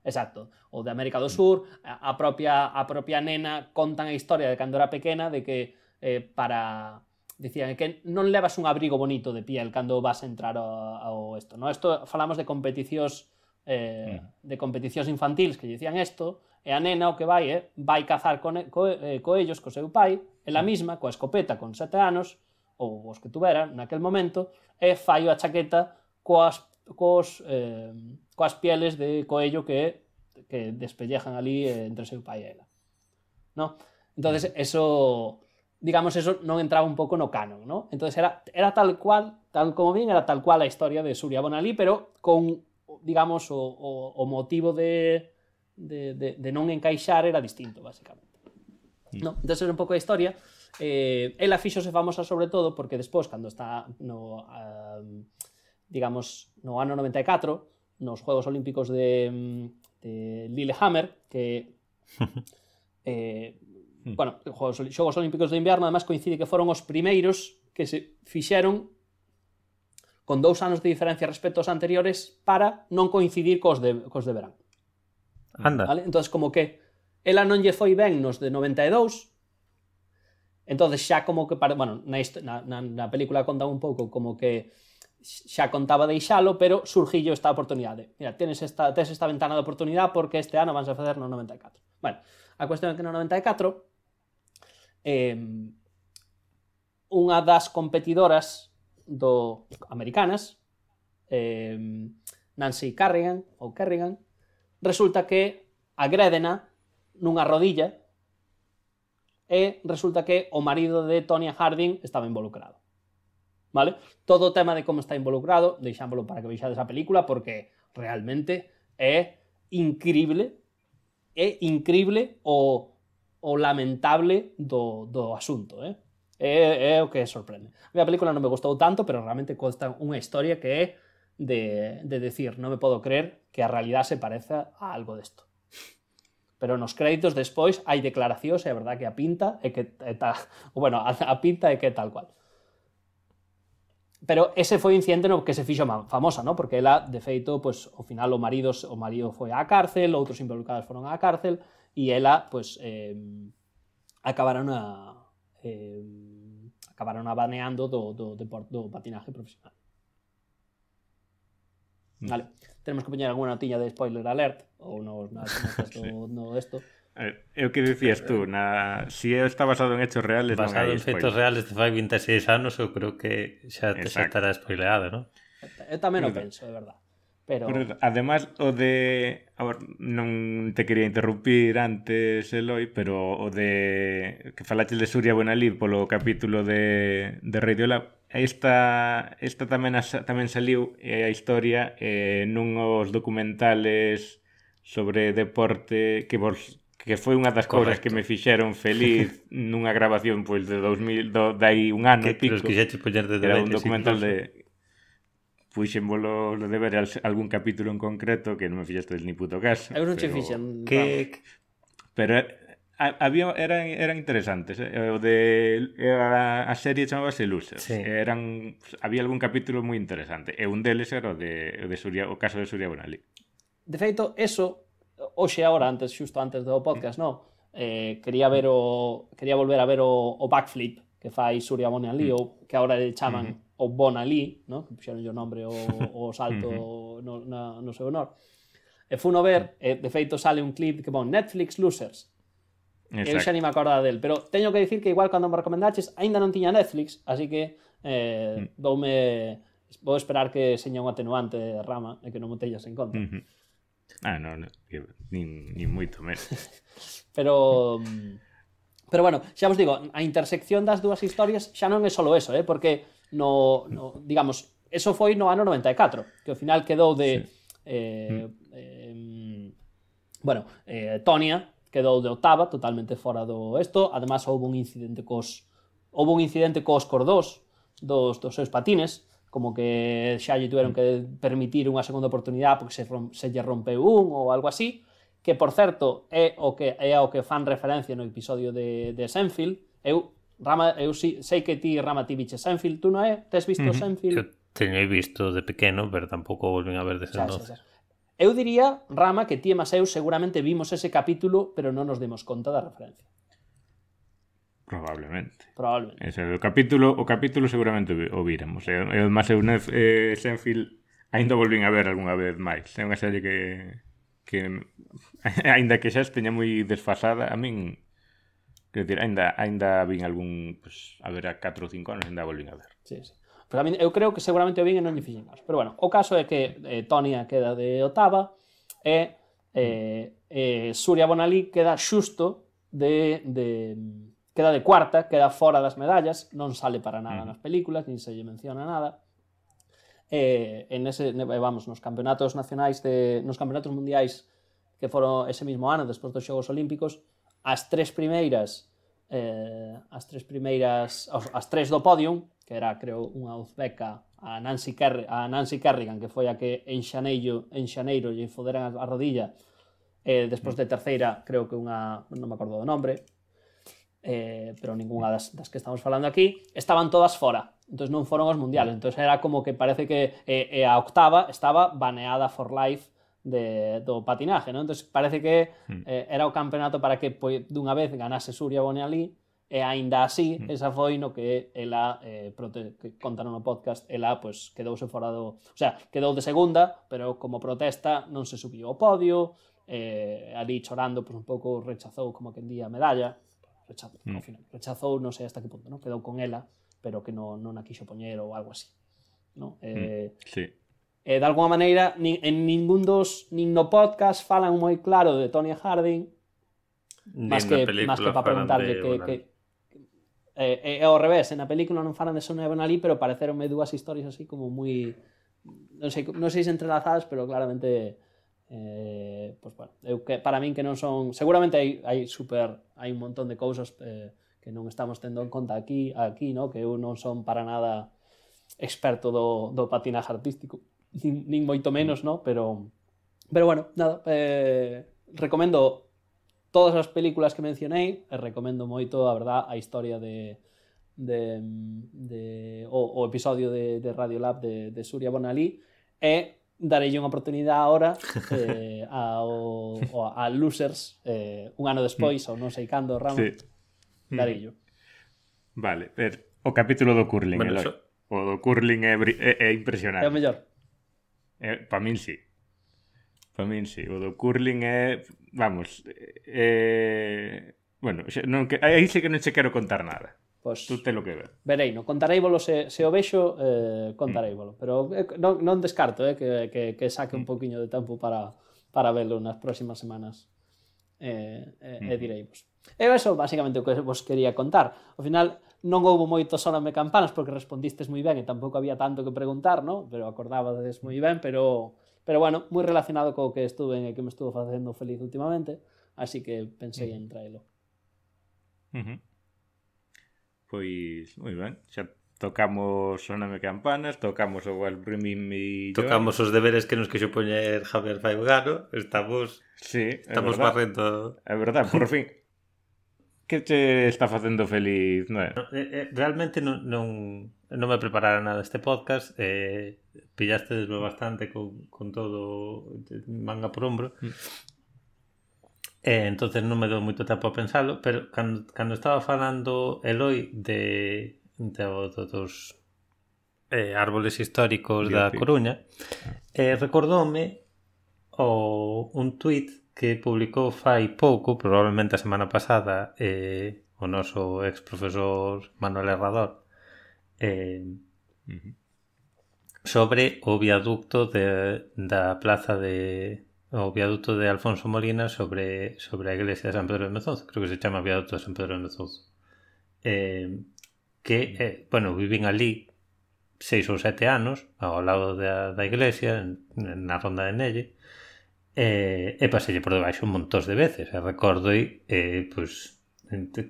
Exacto. O de América do Sur, a, a propia a propia nena contan a historia de cando era pequena de que eh, para dicían que non levas un abrigo bonito de piel cando vas a entrar ao, ao no? Isto falamos de competicións eh, mm. de competicións infantiles que dicían isto, e a nena o que vai é eh, vai cazar con, co, eh, co ellos, co seu pai, ela mm. misma, coa escopeta con sete anos, ou os que tuvera naquel momento, e fallo a chaqueta coas, cos, eh, coas pieles de coello que, que despellejan ali eh, entre seu pai e ela. No? Entonces, mm. eso, digamos, eso non entraba un pouco no canon, ¿no? Entonces era, era tal cual, tal como bien, era tal cual a historia de Surya Bonalí, pero con, digamos, o, o, o motivo de, de, de, de non encaixar era distinto, basicamente. ¿no? Mm. Entonces era un pouco a historia, Eh, ela fixose famosa sobre todo porque despois, cando está no, uh, digamos, no ano 94, nos Juegos Olímpicos de, de Lillehammer, que eh, bueno, Juegos, Xogos Olímpicos de Inverno además coincide que foron os primeiros que se fixeron con dous anos de diferencia respecto aos anteriores para non coincidir cos de, cos de verán. Anda. Vale? Entón, como que ela non lle foi ben nos de 92, entonces xa como que para, bueno, na, na, na película conta un pouco como que xa contaba deixalo, pero surgillo esta oportunidade. Mira, tienes esta, tens esta ventana de oportunidade porque este ano vanse a facer no 94. Bueno, a cuestión é que no 94 eh, unha das competidoras do americanas eh, Nancy Carrigan ou Kerrigan resulta que agrédena nunha rodilla e resulta que o marido de Tonya Harding estaba involucrado. Vale? Todo o tema de como está involucrado, deixámoslo para que veixades a película porque realmente é increíble, é increíble o, o lamentable do, do asunto, eh? É, é o que sorprende. A miña película non me gustou tanto, pero realmente consta unha historia que é de, de decir, non me podo creer que a realidade se pareza a algo desto pero nos créditos despois hai declaracións, é verdad que a pinta e que e ta, bueno, a, a pinta é que tal cual. Pero ese foi o incidente no que se fixo famosa, no? porque ela, de feito, pues, ao final o marido, o marido foi á cárcel, outros involucrados foron á cárcel, e ela, pues, eh, acabaron a, eh, acabaron abaneando do, do, do, do patinaje profesional. Mm. Vale. Tenemos que poñer alguna notiña de spoiler alert ou nos, na, no esto. É o que dicías tú, na... si está basado en hechos reales Basado en feitos reales de fai 26 anos eu creo que xa, te xa estará spoileado, non? Eu tamén o penso, é verdad Pero... Pero además o de a ver, non te quería interrumpir antes Eloi, pero o de que falaches de Surya Buenalí polo capítulo de de Radio Lab Esta, esta tamén, as, tamén saliu eh, a historia eh, nun os documentales sobre deporte que vos que foi unha das cousas que me fixeron feliz nunha grabación pois de 2000 do, dai un ano que, e pico. Que quixeches poñer de Era un documental de puxen volo de ver algún capítulo en concreto que non me fixaste ni puto caso. Eu non che fixen. Que... Pero había eran, eran interesantes eh? o de a, a serie chamábase Losers sí. eran había algún capítulo moi interesante e un deles era o de, o de Surya, o caso de Surya Bonali de feito eso hoxe agora antes xusto antes do podcast mm. no eh, quería ver o quería volver a ver o, o backflip que fai Surya Bonali mm. ou que agora le chaman mm -hmm. o Bonali no? que puxeron o nombre o, o salto mm -hmm. no, na, no seu honor e funo ver, e, de feito sale un clip que pon Netflix Losers Exacto. Eu xa ni me acordaba del, pero teño que dicir que igual cando me recomendaches aínda non tiña Netflix, así que eh, mm. doume vou esperar que seña un atenuante de rama e que non me tellas en conta. Mm -hmm. Ah, non, no, nin, nin moito menos. pero pero bueno, xa vos digo, a intersección das dúas historias xa non é só eso, eh, porque no, no digamos, eso foi no ano 94, que ao final quedou de sí. eh, mm. eh, bueno, eh, Tonia quedou de octava, totalmente fora do esto. Además, houve un incidente cos houve un incidente cos cordós dos, dos seus patines, como que xa lle tiveron que permitir unha segunda oportunidade porque se, rom, se lle rompeu un ou algo así, que por certo é o que é o que fan referencia no episodio de, de Senfield. Eu Rama, eu si, sei que ti Rama ti biche Senfield, tú non é? Tes visto uh -huh. Senfield? Eu teño visto de pequeno, pero tampouco volven a ver desde xa, entonces. Xa, xa. Eu diría, Rama, que ti e Maseu seguramente vimos ese capítulo, pero non nos demos conta da referencia. Probablemente. Probablemente. Ese, o capítulo, o capítulo seguramente o viramos. E, e máis eu eh, Senfield ainda volvín a ver algunha vez máis. É unha serie que que aínda que xa esteña moi desfasada, a min quero dicir, aínda aínda vin algún, pues, a ver a 4 ou 5 anos aínda volvín a ver. Sí, sí. Pero a mí, eu creo que seguramente o vin e non lle fixen caso. Pero bueno, o caso é que eh, Tonia queda de octava e eh, eh, Surya Bonalí queda xusto de, de queda de cuarta, queda fora das medallas, non sale para nada nas películas, nin se lle menciona nada. Eh, en ese, vamos, nos campeonatos nacionais de, nos campeonatos mundiais que foron ese mismo ano, despois dos Xogos Olímpicos, as tres primeiras eh, as tres primeiras as, as tres do podium que era, creo, unha uzbeca, a Nancy, Kerr, a Nancy Kerrigan, que foi a que en Xaneiro, en Xaneiro lle foderan a rodilla, eh, despois de terceira, creo que unha, non me acordo do nombre, eh, pero ningunha das, das que estamos falando aquí, estaban todas fora. Entón non foron os mundiales. Entón era como que parece que eh, eh, a octava estaba baneada for life de, do patinaje, non? Entón parece que hmm. eh, era o campeonato para que pois, dunha vez ganase Surya Bonalí, E aínda así, esa foi no que ela eh, prote... contaron no podcast, ela pois, quedouse fora do... O sea, quedou de segunda, pero como protesta non se subiu ao podio, eh, ali chorando, pois, un pouco rechazou como que en día a medalla, rechazou, mm. ao final, rechazou, non sei hasta que punto, non? quedou con ela, pero que non, non a quixo poñer ou algo así. Non? Eh, mm. Sí. Eh, de alguma maneira, nin, en ningún dos, nin no podcast falan moi claro de Tony Harding, Ni más que, más que para preguntarle que, que, é, é ao revés, na película non falan de Sonia Bonalí, pero pareceronme dúas historias así como moi non sei, non sei se entrelazadas, pero claramente eh, pues, bueno, eu que, para min que non son, seguramente hai, hai super, hai un montón de cousas eh, que non estamos tendo en conta aquí, aquí, no? que eu non son para nada experto do, do patinaje artístico, nin, nin moito menos, no? pero, pero bueno, nada, eh, recomendo todas as películas que mencionei, e recomendo moito, a verdad, a historia de, de, de o, o episodio de, de Radio Lab de, de Surya Bonalí, e darei unha oportunidade agora eh, ao, a Losers eh, un ano despois, mm. ou non sei cando, Ramón sí. darello. Vale, ver, o capítulo do curling, bueno, Eso... O do curling é, é, é impresionante. É o mellor. Eh, pa min sí. Pa min sí. O do curling é vamos, eh, bueno, non que, aí sei que non che quero contar nada. Pois, tú te lo que ver. Verei, no contarei volo se, se o vexo, eh, contarei volo. Mm. Pero eh, non, non descarto eh, que, que, que saque mm. un poquinho de tempo para, para verlo nas próximas semanas. Eh, eh, mm. e direivos. E eso, basicamente, o que vos quería contar. Ao final, non houbo moito soname campanas porque respondistes moi ben e tampouco había tanto que preguntar, no? pero acordabades moi ben, pero Pero bueno, moi relacionado co que estuve e que me estuvo facendo feliz últimamente, así que pensei en traelo. Uh -huh. Pois, moi ben, xa tocamos Soname Campanas, tocamos o Well Bring Me Tocamos os deberes que nos quixo poñer Javier Faigano, estamos sí, estamos barrendo. É verdade, por fin. que te está facendo feliz, non é? No, eh, eh, realmente non, non, non me preparara nada este podcast eh, pillaste desme bastante con, con todo manga por hombro mm. eh, entonces non me dou moito tempo a pensalo pero cando, cando estaba falando Eloi de, de, de dos eh, árboles históricos da Coruña eh, recordoume o un tweet que publicou fai pouco, probablemente a semana pasada, eh, o noso ex profesor Manuel Herrador, eh, uh -huh. sobre o viaducto de, da plaza de o viaducto de Alfonso Molina sobre, sobre a iglesia de San Pedro de Mezoz creo que se chama viaducto de San Pedro de Mezoz. Eh, que, eh, bueno, vivín ali seis ou sete anos ao lado da, da iglesia na ronda de Nelle eh, e paselle por debaixo un montón de veces. E recordo eh, pois,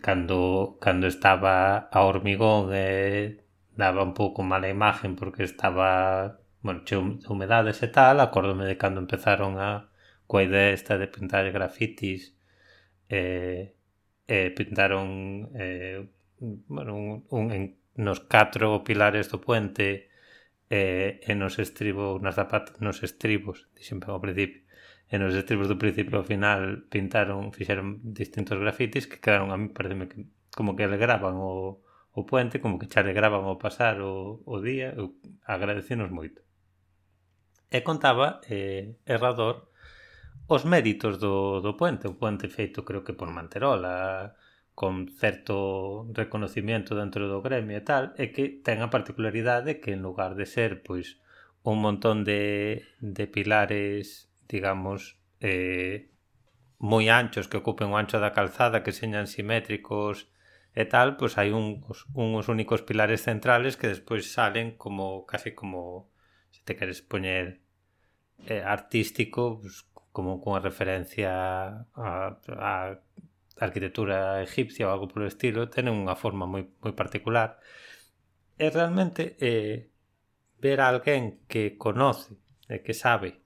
cando, cando estaba a hormigón e daba un pouco mala imagen porque estaba, bueno, che humedades e tal, acórdome de cando empezaron a coa idea esta de pintar grafitis eh, eh, pintaron eh, bueno, un, un, en, nos catro pilares do puente eh, e nos estribos nas zapatas, nos estribos dixen ao principio e nos estribos do principio ao final pintaron, fixeron distintos grafitis que quedaron a mí, pareceme que como que alegraban o, o puente, como que xa alegraban ao pasar o, o día, eu agradecenos moito. E contaba eh, errador, os méritos do, do puente, o puente feito creo que por Manterola, con certo reconocimiento dentro do gremio e tal, é que ten a particularidade que en lugar de ser pois un montón de, de pilares, digamos, eh, moi anchos que ocupen o ancho da calzada, que señan simétricos e tal, pois hai un, uns únicos pilares centrales que despois salen como casi como se te queres poñer eh, artístico, pues, como cunha referencia a, a arquitectura egipcia ou algo polo estilo, ten unha forma moi, moi particular. E realmente eh, ver a alguén que conoce e que sabe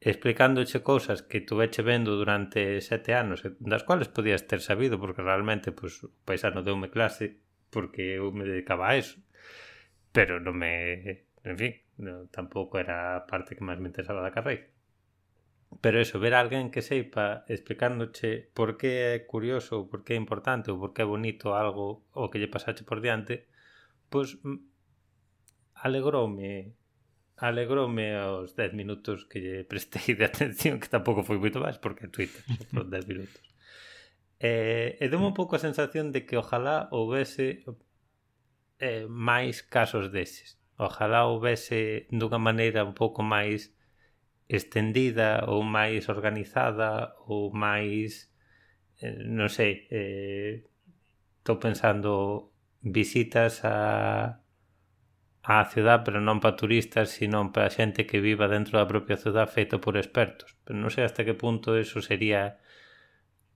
explicándoche cousas que tuveche vendo durante sete anos das cuales podías ter sabido porque realmente pues, o paisano deume clase porque eu me dedicaba a eso. Pero non me en fin, no, tampouco era a parte que máis me interesaba da carreira. Pero eso, ver a alguén que seipa explicándoche por que é curioso ou por que é importante ou por que é bonito algo o que lle pasache por diante pois pues, alegroume alegroume aos 10 minutos que lle prestei de atención, que tampouco foi moito máis, porque Twitter, por 10 minutos. E, e dou un pouco a sensación de que ojalá houvese eh, máis casos deses. Ojalá houvese dunha maneira un pouco máis estendida ou máis organizada ou máis eh, non sei eh, estou pensando visitas a á ciudad, pero non para turistas, sino para xente que viva dentro da propia ciudad feito por expertos. Pero non sei hasta que punto eso sería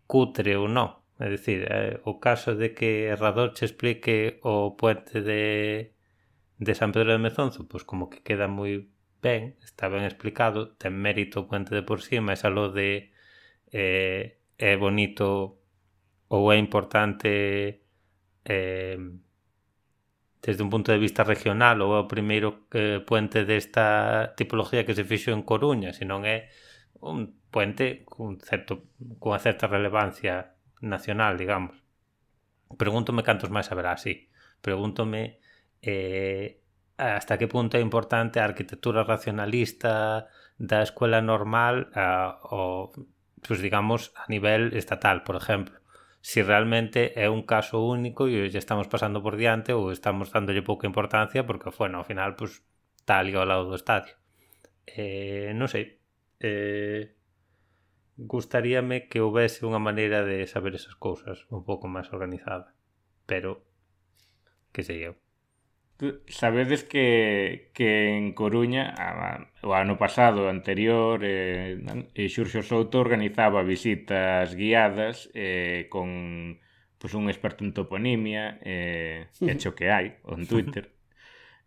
cutre ou non. É dicir, eh, o caso de que Errador che explique o puente de, de San Pedro de Mezonzo, pois como que queda moi ben, está ben explicado, ten mérito o puente de por sí, mas aló de eh, é bonito ou é importante eh, desde un punto de vista regional ou é o primeiro eh, puente desta tipología que se fixo en Coruña, senón é un puente cun certo, con certa relevancia nacional, digamos. Pregúntome cantos máis haberá así. Pregúntome eh, hasta que punto é importante a arquitectura racionalista da escola normal a, o, pues digamos, a nivel estatal, por exemplo si realmente é un caso único e lle estamos pasando por diante ou estamos dándolle pouca importancia porque, bueno, ao final, pues, está ali ao lado do estadio. Eh, non sei. Eh, gustaríame que houvese unha maneira de saber esas cousas un pouco máis organizada. Pero, que sei eu. Sabedes que, que en Coruña a, o ano pasado anterior eh, eh, Xurxo Souto organizaba visitas guiadas eh, con pois, pues, un experto en toponimia eh, que hecho que hai on Twitter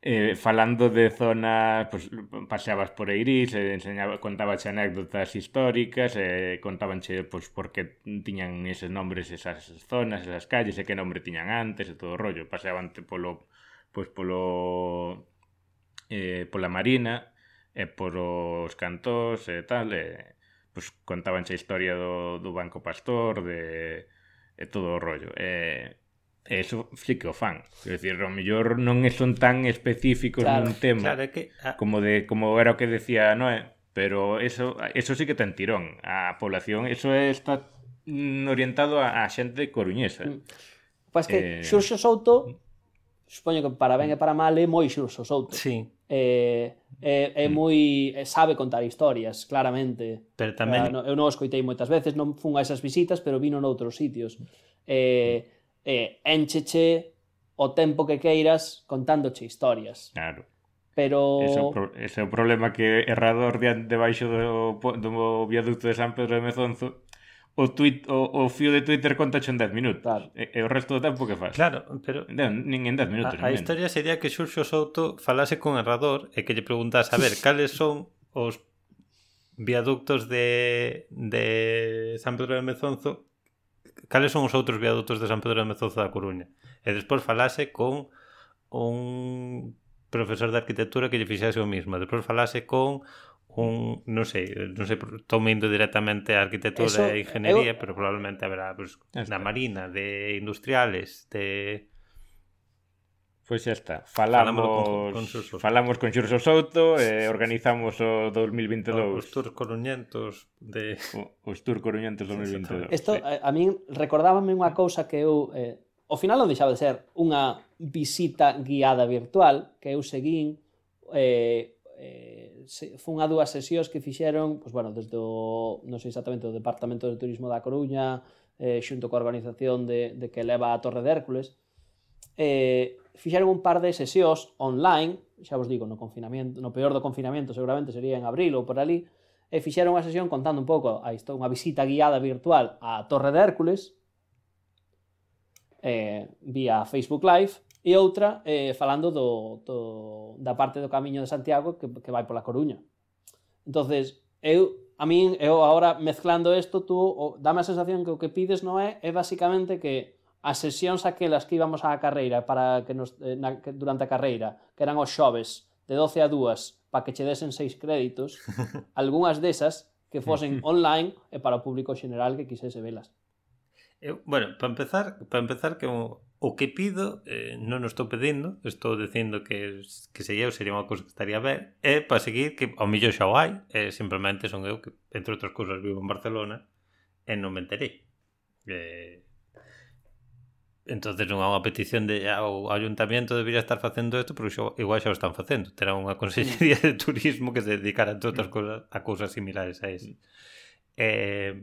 eh, falando de zonas, pues, paseabas por Eirís, eh, enseñaba, contabache anécdotas históricas, eh, contabanche pues, por que tiñan eses nombres esas zonas, esas calles, e que nombre tiñan antes e todo o rollo. Paseaban polo pois polo eh, pola marina e por os cantós e tal, e, pois contabanche a historia do, do Banco Pastor, de e todo o rollo. E, e eso sí que o fan. Quer dicir, o mellor non son tan específicos claro, nun tema claro, que, ah... como de como era o que decía Noé, pero eso eso sí que ten tirón. A población, eso está mm, orientado a, a xente coruñesa. Mm. Pois pues que eh... Xurxo Souto supoño que para ben e para mal é moi xurso souto. Sí. É, é, é moi sabe contar historias, claramente. Pero tamén eh, eu non o escoitei moitas veces, non fun a esas visitas, pero vino noutros sitios. Eh, eh, encheche o tempo que queiras contándoche historias. Claro. Pero ese, ese é o problema que Errador de debaixo do, do viaducto de San Pedro de Mezonzo o, tweet, o, o fío de Twitter conta en 10 minutos. Claro. E, e o resto do tempo que faz? Claro, pero... Non, nin en 10 minutos. A, a historia sería que Xurxo Souto falase con Errador e que lle preguntase, a ver, cales son os viaductos de, de San Pedro de Mezonzo cales son os outros viaductos de San Pedro de Mezonzo da Coruña e despois falase con un profesor de arquitectura que lle fixase o mismo despois falase con un, non sei, non sei, estou indo directamente a arquitectura Eso, e ingeniería, eu... pero probablemente haberá pues, da marina, de industriales, de Pois pues xa está, falamos falamos con, con falamos con Xurso Souto e eh, organizamos o 2022. Os tours coruñentos de o, os tours coruñentos 2022. Isto sí. a, eh, a min recordábame unha cousa que eu eh, ao final non deixaba de ser unha visita guiada virtual que eu seguín eh, eh se, fun a dúas sesións que fixeron, pois, bueno, desde o, non sei exactamente, o Departamento de Turismo da Coruña, eh, xunto coa organización de, de que leva a Torre de Hércules, eh, fixeron un par de sesións online, xa vos digo, no confinamento, no peor do confinamento seguramente sería en abril ou por ali, e fixeron unha sesión contando un pouco a isto, unha visita guiada virtual á Torre de Hércules, eh, vía Facebook Live, e outra eh, falando do, do, da parte do Camiño de Santiago que, que vai pola Coruña. entonces eu a min, eu agora mezclando isto, tú o, dame a sensación que o que pides non é, é basicamente que as sesións aquelas que íbamos á carreira para que nos, eh, na, que, durante a carreira, que eran os xoves, de 12 a 2, para que che desen seis créditos, algunhas desas que fosen online e para o público general que quisese velas. Eu, bueno, para empezar, para empezar que o, o que pido, eh, non o estou pedindo, estou dicindo que, que sería, sería unha cousa que estaría ben, é para seguir que ao millón xa o hai, eh, simplemente son eu que, entre outras cousas, vivo en Barcelona, e non me enterei. Eh, entonces non unha petición de ah, ao ayuntamiento debería estar facendo isto, pero xo, igual xa o están facendo. Terá unha mm. consellería de turismo que se dedicara entre outras mm. cousas a cousas similares a ese. Mm. Eh,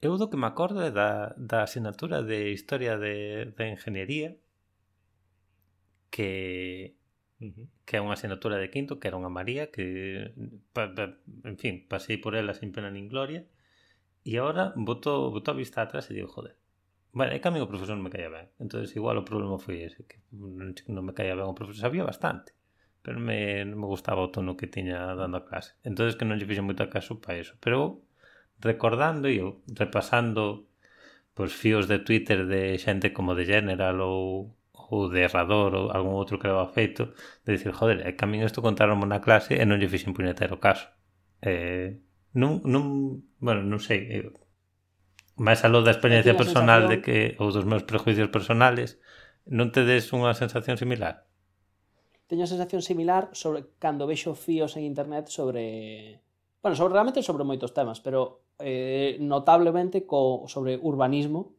Eu do que me acordo é da, da asignatura de Historia de, de Engenharía que uh -huh. que é unha asignatura de quinto que era unha María que pa, pa, en fin, pasei por ela sin pena nin gloria e agora boto, boto a vista atrás e digo, joder Bueno, é que a mí o profesor non me caía ben. entonces igual o problema foi ese, que non me caía ben o profesor. Sabía bastante, pero me, non me gustaba o tono que tiña dando a clase. entonces que non lle fixe moito caso para eso. Pero recordando e repasando pois, fíos de Twitter de xente como de General ou, ou de Errador ou algún outro que leva feito de dicir, joder, é que a min isto contaron na clase e non lle fixen puñetero caso eh, non, non, bueno, non sei eu, máis aló da experiencia personal de que ou dos meus prejuicios personales non te des unha sensación similar? Teño a sensación similar sobre cando vexo fíos en internet sobre... Bueno, sobre, realmente sobre moitos temas, pero eh, notablemente co, sobre urbanismo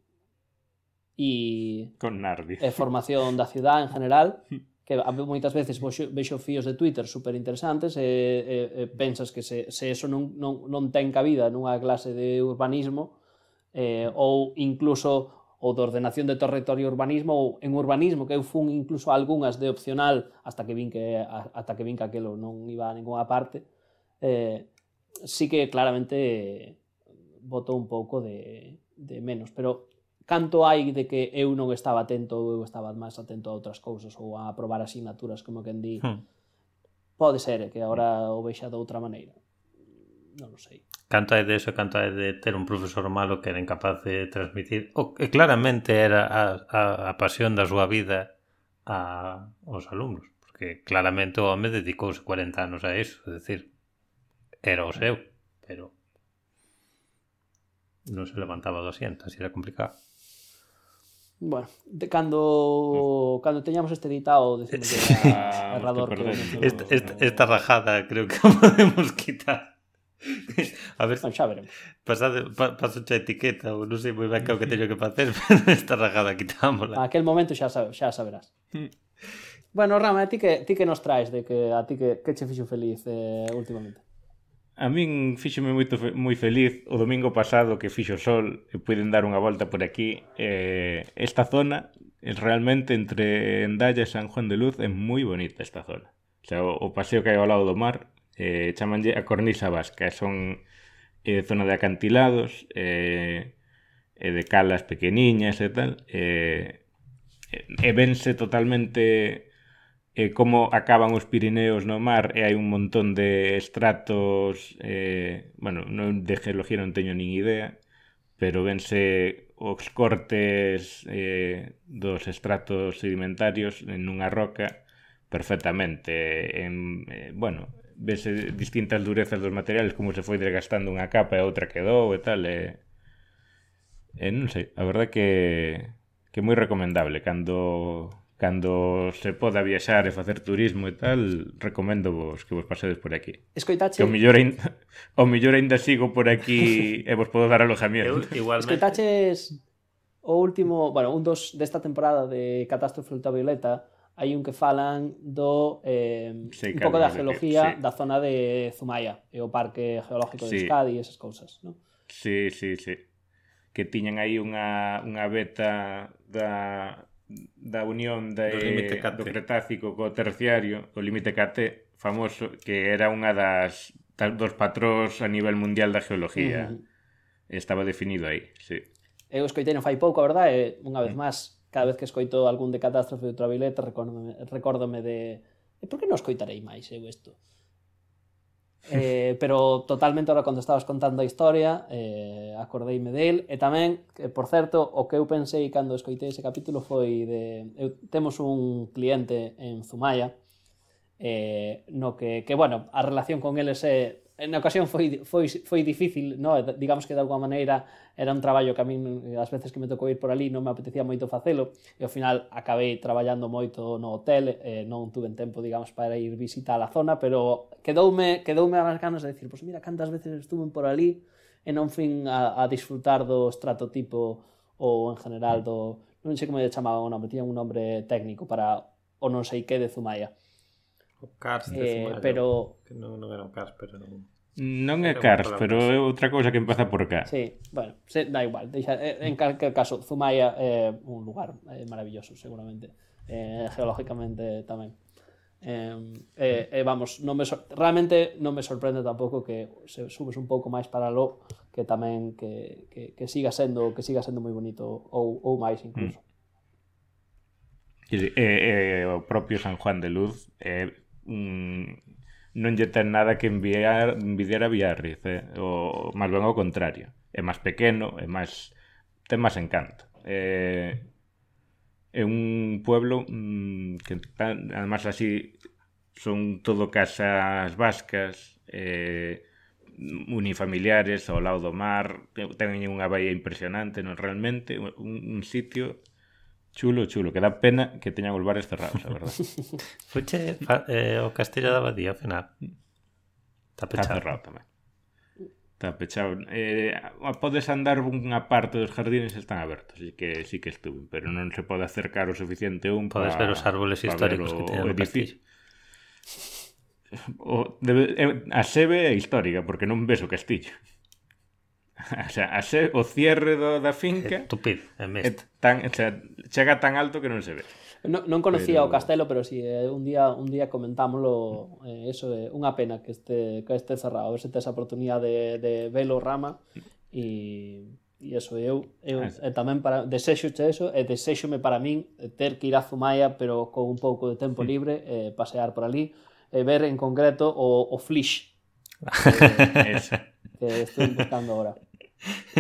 e con Nardi. E formación da cidade en general, hmm. que moitas veces vexo fíos de Twitter super interesantes e, e, e pensas que se, se eso non, non, non ten cabida nunha clase de urbanismo eh, ou incluso ou de ordenación de territorio e urbanismo ou en urbanismo que eu fun incluso algunhas de opcional hasta que vin que hasta que vin que aquilo non iba a ninguna parte eh, sí que claramente botou un pouco de, de menos, pero canto hai de que eu non estaba atento ou eu estaba máis atento a outras cousas ou a aprobar asignaturas, como que en di. Hmm. Pode ser eh, que agora o vexa de outra maneira. Non o sei. Canto hai de eso, canto hai de ter un profesor malo que era incapaz de transmitir o que claramente era a, a, a pasión da súa vida a, aos alumnos. Porque claramente o home dedicouse 40 anos a iso, é dicir, era o seu, pero non se levantaba do asiento así era complicado Bueno, de cando cando teñamos este editado decimos que era errador que esta, esta, esta rajada creo que podemos quitar A ver, non, xa veremos. Pasade, pa, paso a etiqueta ou non sei moi ben que o que teño que facer, pero esta rajada quitámola. A aquel momento xa, sabe, xa saberás. bueno, Rama, a ti que, ti que nos traes de que a ti que, que che fixo feliz eh, últimamente? A min fíxome moito moi feliz o domingo pasado que fixo sol e puiden dar unha volta por aquí. Eh, esta zona é realmente entre Endalla e San Juan de Luz é moi bonita esta zona. O, sea, o, o paseo que hai ao lado do mar eh, chamanlle a Cornisa Vasca, son eh, zona de acantilados, eh, e de calas pequeniñas e tal, eh, e vense totalmente eh, como acaban os Pirineos no mar e hai un montón de estratos eh, bueno, non de geología non teño nin idea pero vense os cortes eh, dos estratos sedimentarios en unha roca perfectamente en, eh, bueno, vese distintas durezas dos materiales como se foi desgastando unha capa e outra quedou e tal e, e non sei, a verdad que que moi recomendable cando cando se poda viaxar e facer turismo e tal, recomendo vos que vos pasedes por aquí. Escoitache... Que o millor, ain... o millor ainda sigo por aquí e vos podo dar alojamiento. Igualmente. Escoitaches o último, bueno, un dos desta temporada de Catástrofe Ultravioleta, hai un que falan do eh, sí, un pouco da geología sí. da zona de Zumaya e o parque geológico de sí. Euskadi e esas cousas, non? Sí, sí, sí. Que tiñan aí unha, unha beta da da unión de, do, do Cretácico co Terciario, o límite cate famoso, que era unha das dos patróns a nivel mundial da geoloxía. Uh -huh. Estaba definido aí, sí. Eu escoitei non fai pouco, a verdade, unha vez mm. máis, cada vez que escoito algún de catástrofe de ultravioleta, recórdome, recórdome de... E por que non escoitarei máis eu isto? Eh, pero totalmente ahora cando estabas contando a historia eh, acordeime del e tamén, que, por certo, o que eu pensei cando escoitei ese capítulo foi de eu, temos un cliente en Zumaya eh, no que, que, bueno, a relación con eles é en ocasión foi, foi, foi difícil, no? digamos que de alguma maneira era un traballo que a min as veces que me tocou ir por ali non me apetecía moito facelo e ao final acabei traballando moito no hotel, eh, non tuve tempo, digamos, para ir visitar a zona, pero quedoume, quedoume as ganas de decir, pois pues mira, cantas veces estuve por ali e non fin a, a disfrutar do estrato tipo ou en general do... Non sei como lle chamaban o nome, tiña un nombre técnico para o non sei que de Zumaya. O Cars de eh, Zumaya. Pero... Que non, non era o Cars, pero non... Non é Cars, pero é outra cousa que empeza por cá. Sí, bueno, se, da igual. Deixa, eh, en calquer caso, Zumaya é un lugar eh, maravilloso, seguramente. Eh, geológicamente tamén. Eh, eh, eh, vamos, non me realmente non me sorprende tampouco que se subes un pouco máis para lo que tamén que, que, que siga sendo que siga sendo moi bonito ou, ou máis incluso. Mm. E, e, eh, eh, o propio San Juan de Luz é mm, non lle ten nada que enviar, envidiar a Biarritz, eh? o máis ben ao contrario. É máis pequeno, é máis ten máis encanto. Eh, É un pueblo mmm, que tan, además así son todo casas vascas eh, unifamiliares ao lado do mar teñen unha baía impresionante non realmente un, un sitio chulo, chulo que dá pena que teñan os bares cerrados a verdade. Fuche eh, o Castilla da Badía ao final. Está pechado. está cerrado tamén. Está pechado. Eh, podes andar unha parte dos jardines están abertos, así que sí que estuve, pero non se pode acercar o suficiente un para Podes ver os árboles históricos o, que teñen o castillo. O, debe, eh, a sebe é histórica, porque non ves o castillo. O, sea, a se, o cierre do, da finca é, tupido, é, tan, o sea, chega tan alto que non se ve. No, non conocía pero... o castelo, pero si sí, eh, un día un día comentámoslo, eh, eso é eh, unha pena que este que este cerrado, a ver se tes a oportunidade de, de velo rama e e eso eu, eu ah, e tamén para desexo che eso e desexome para min ter que ir a Zumaya pero con un pouco de tempo libre e pasear por ali e ver en concreto o, o Flish Eso. que estou buscando agora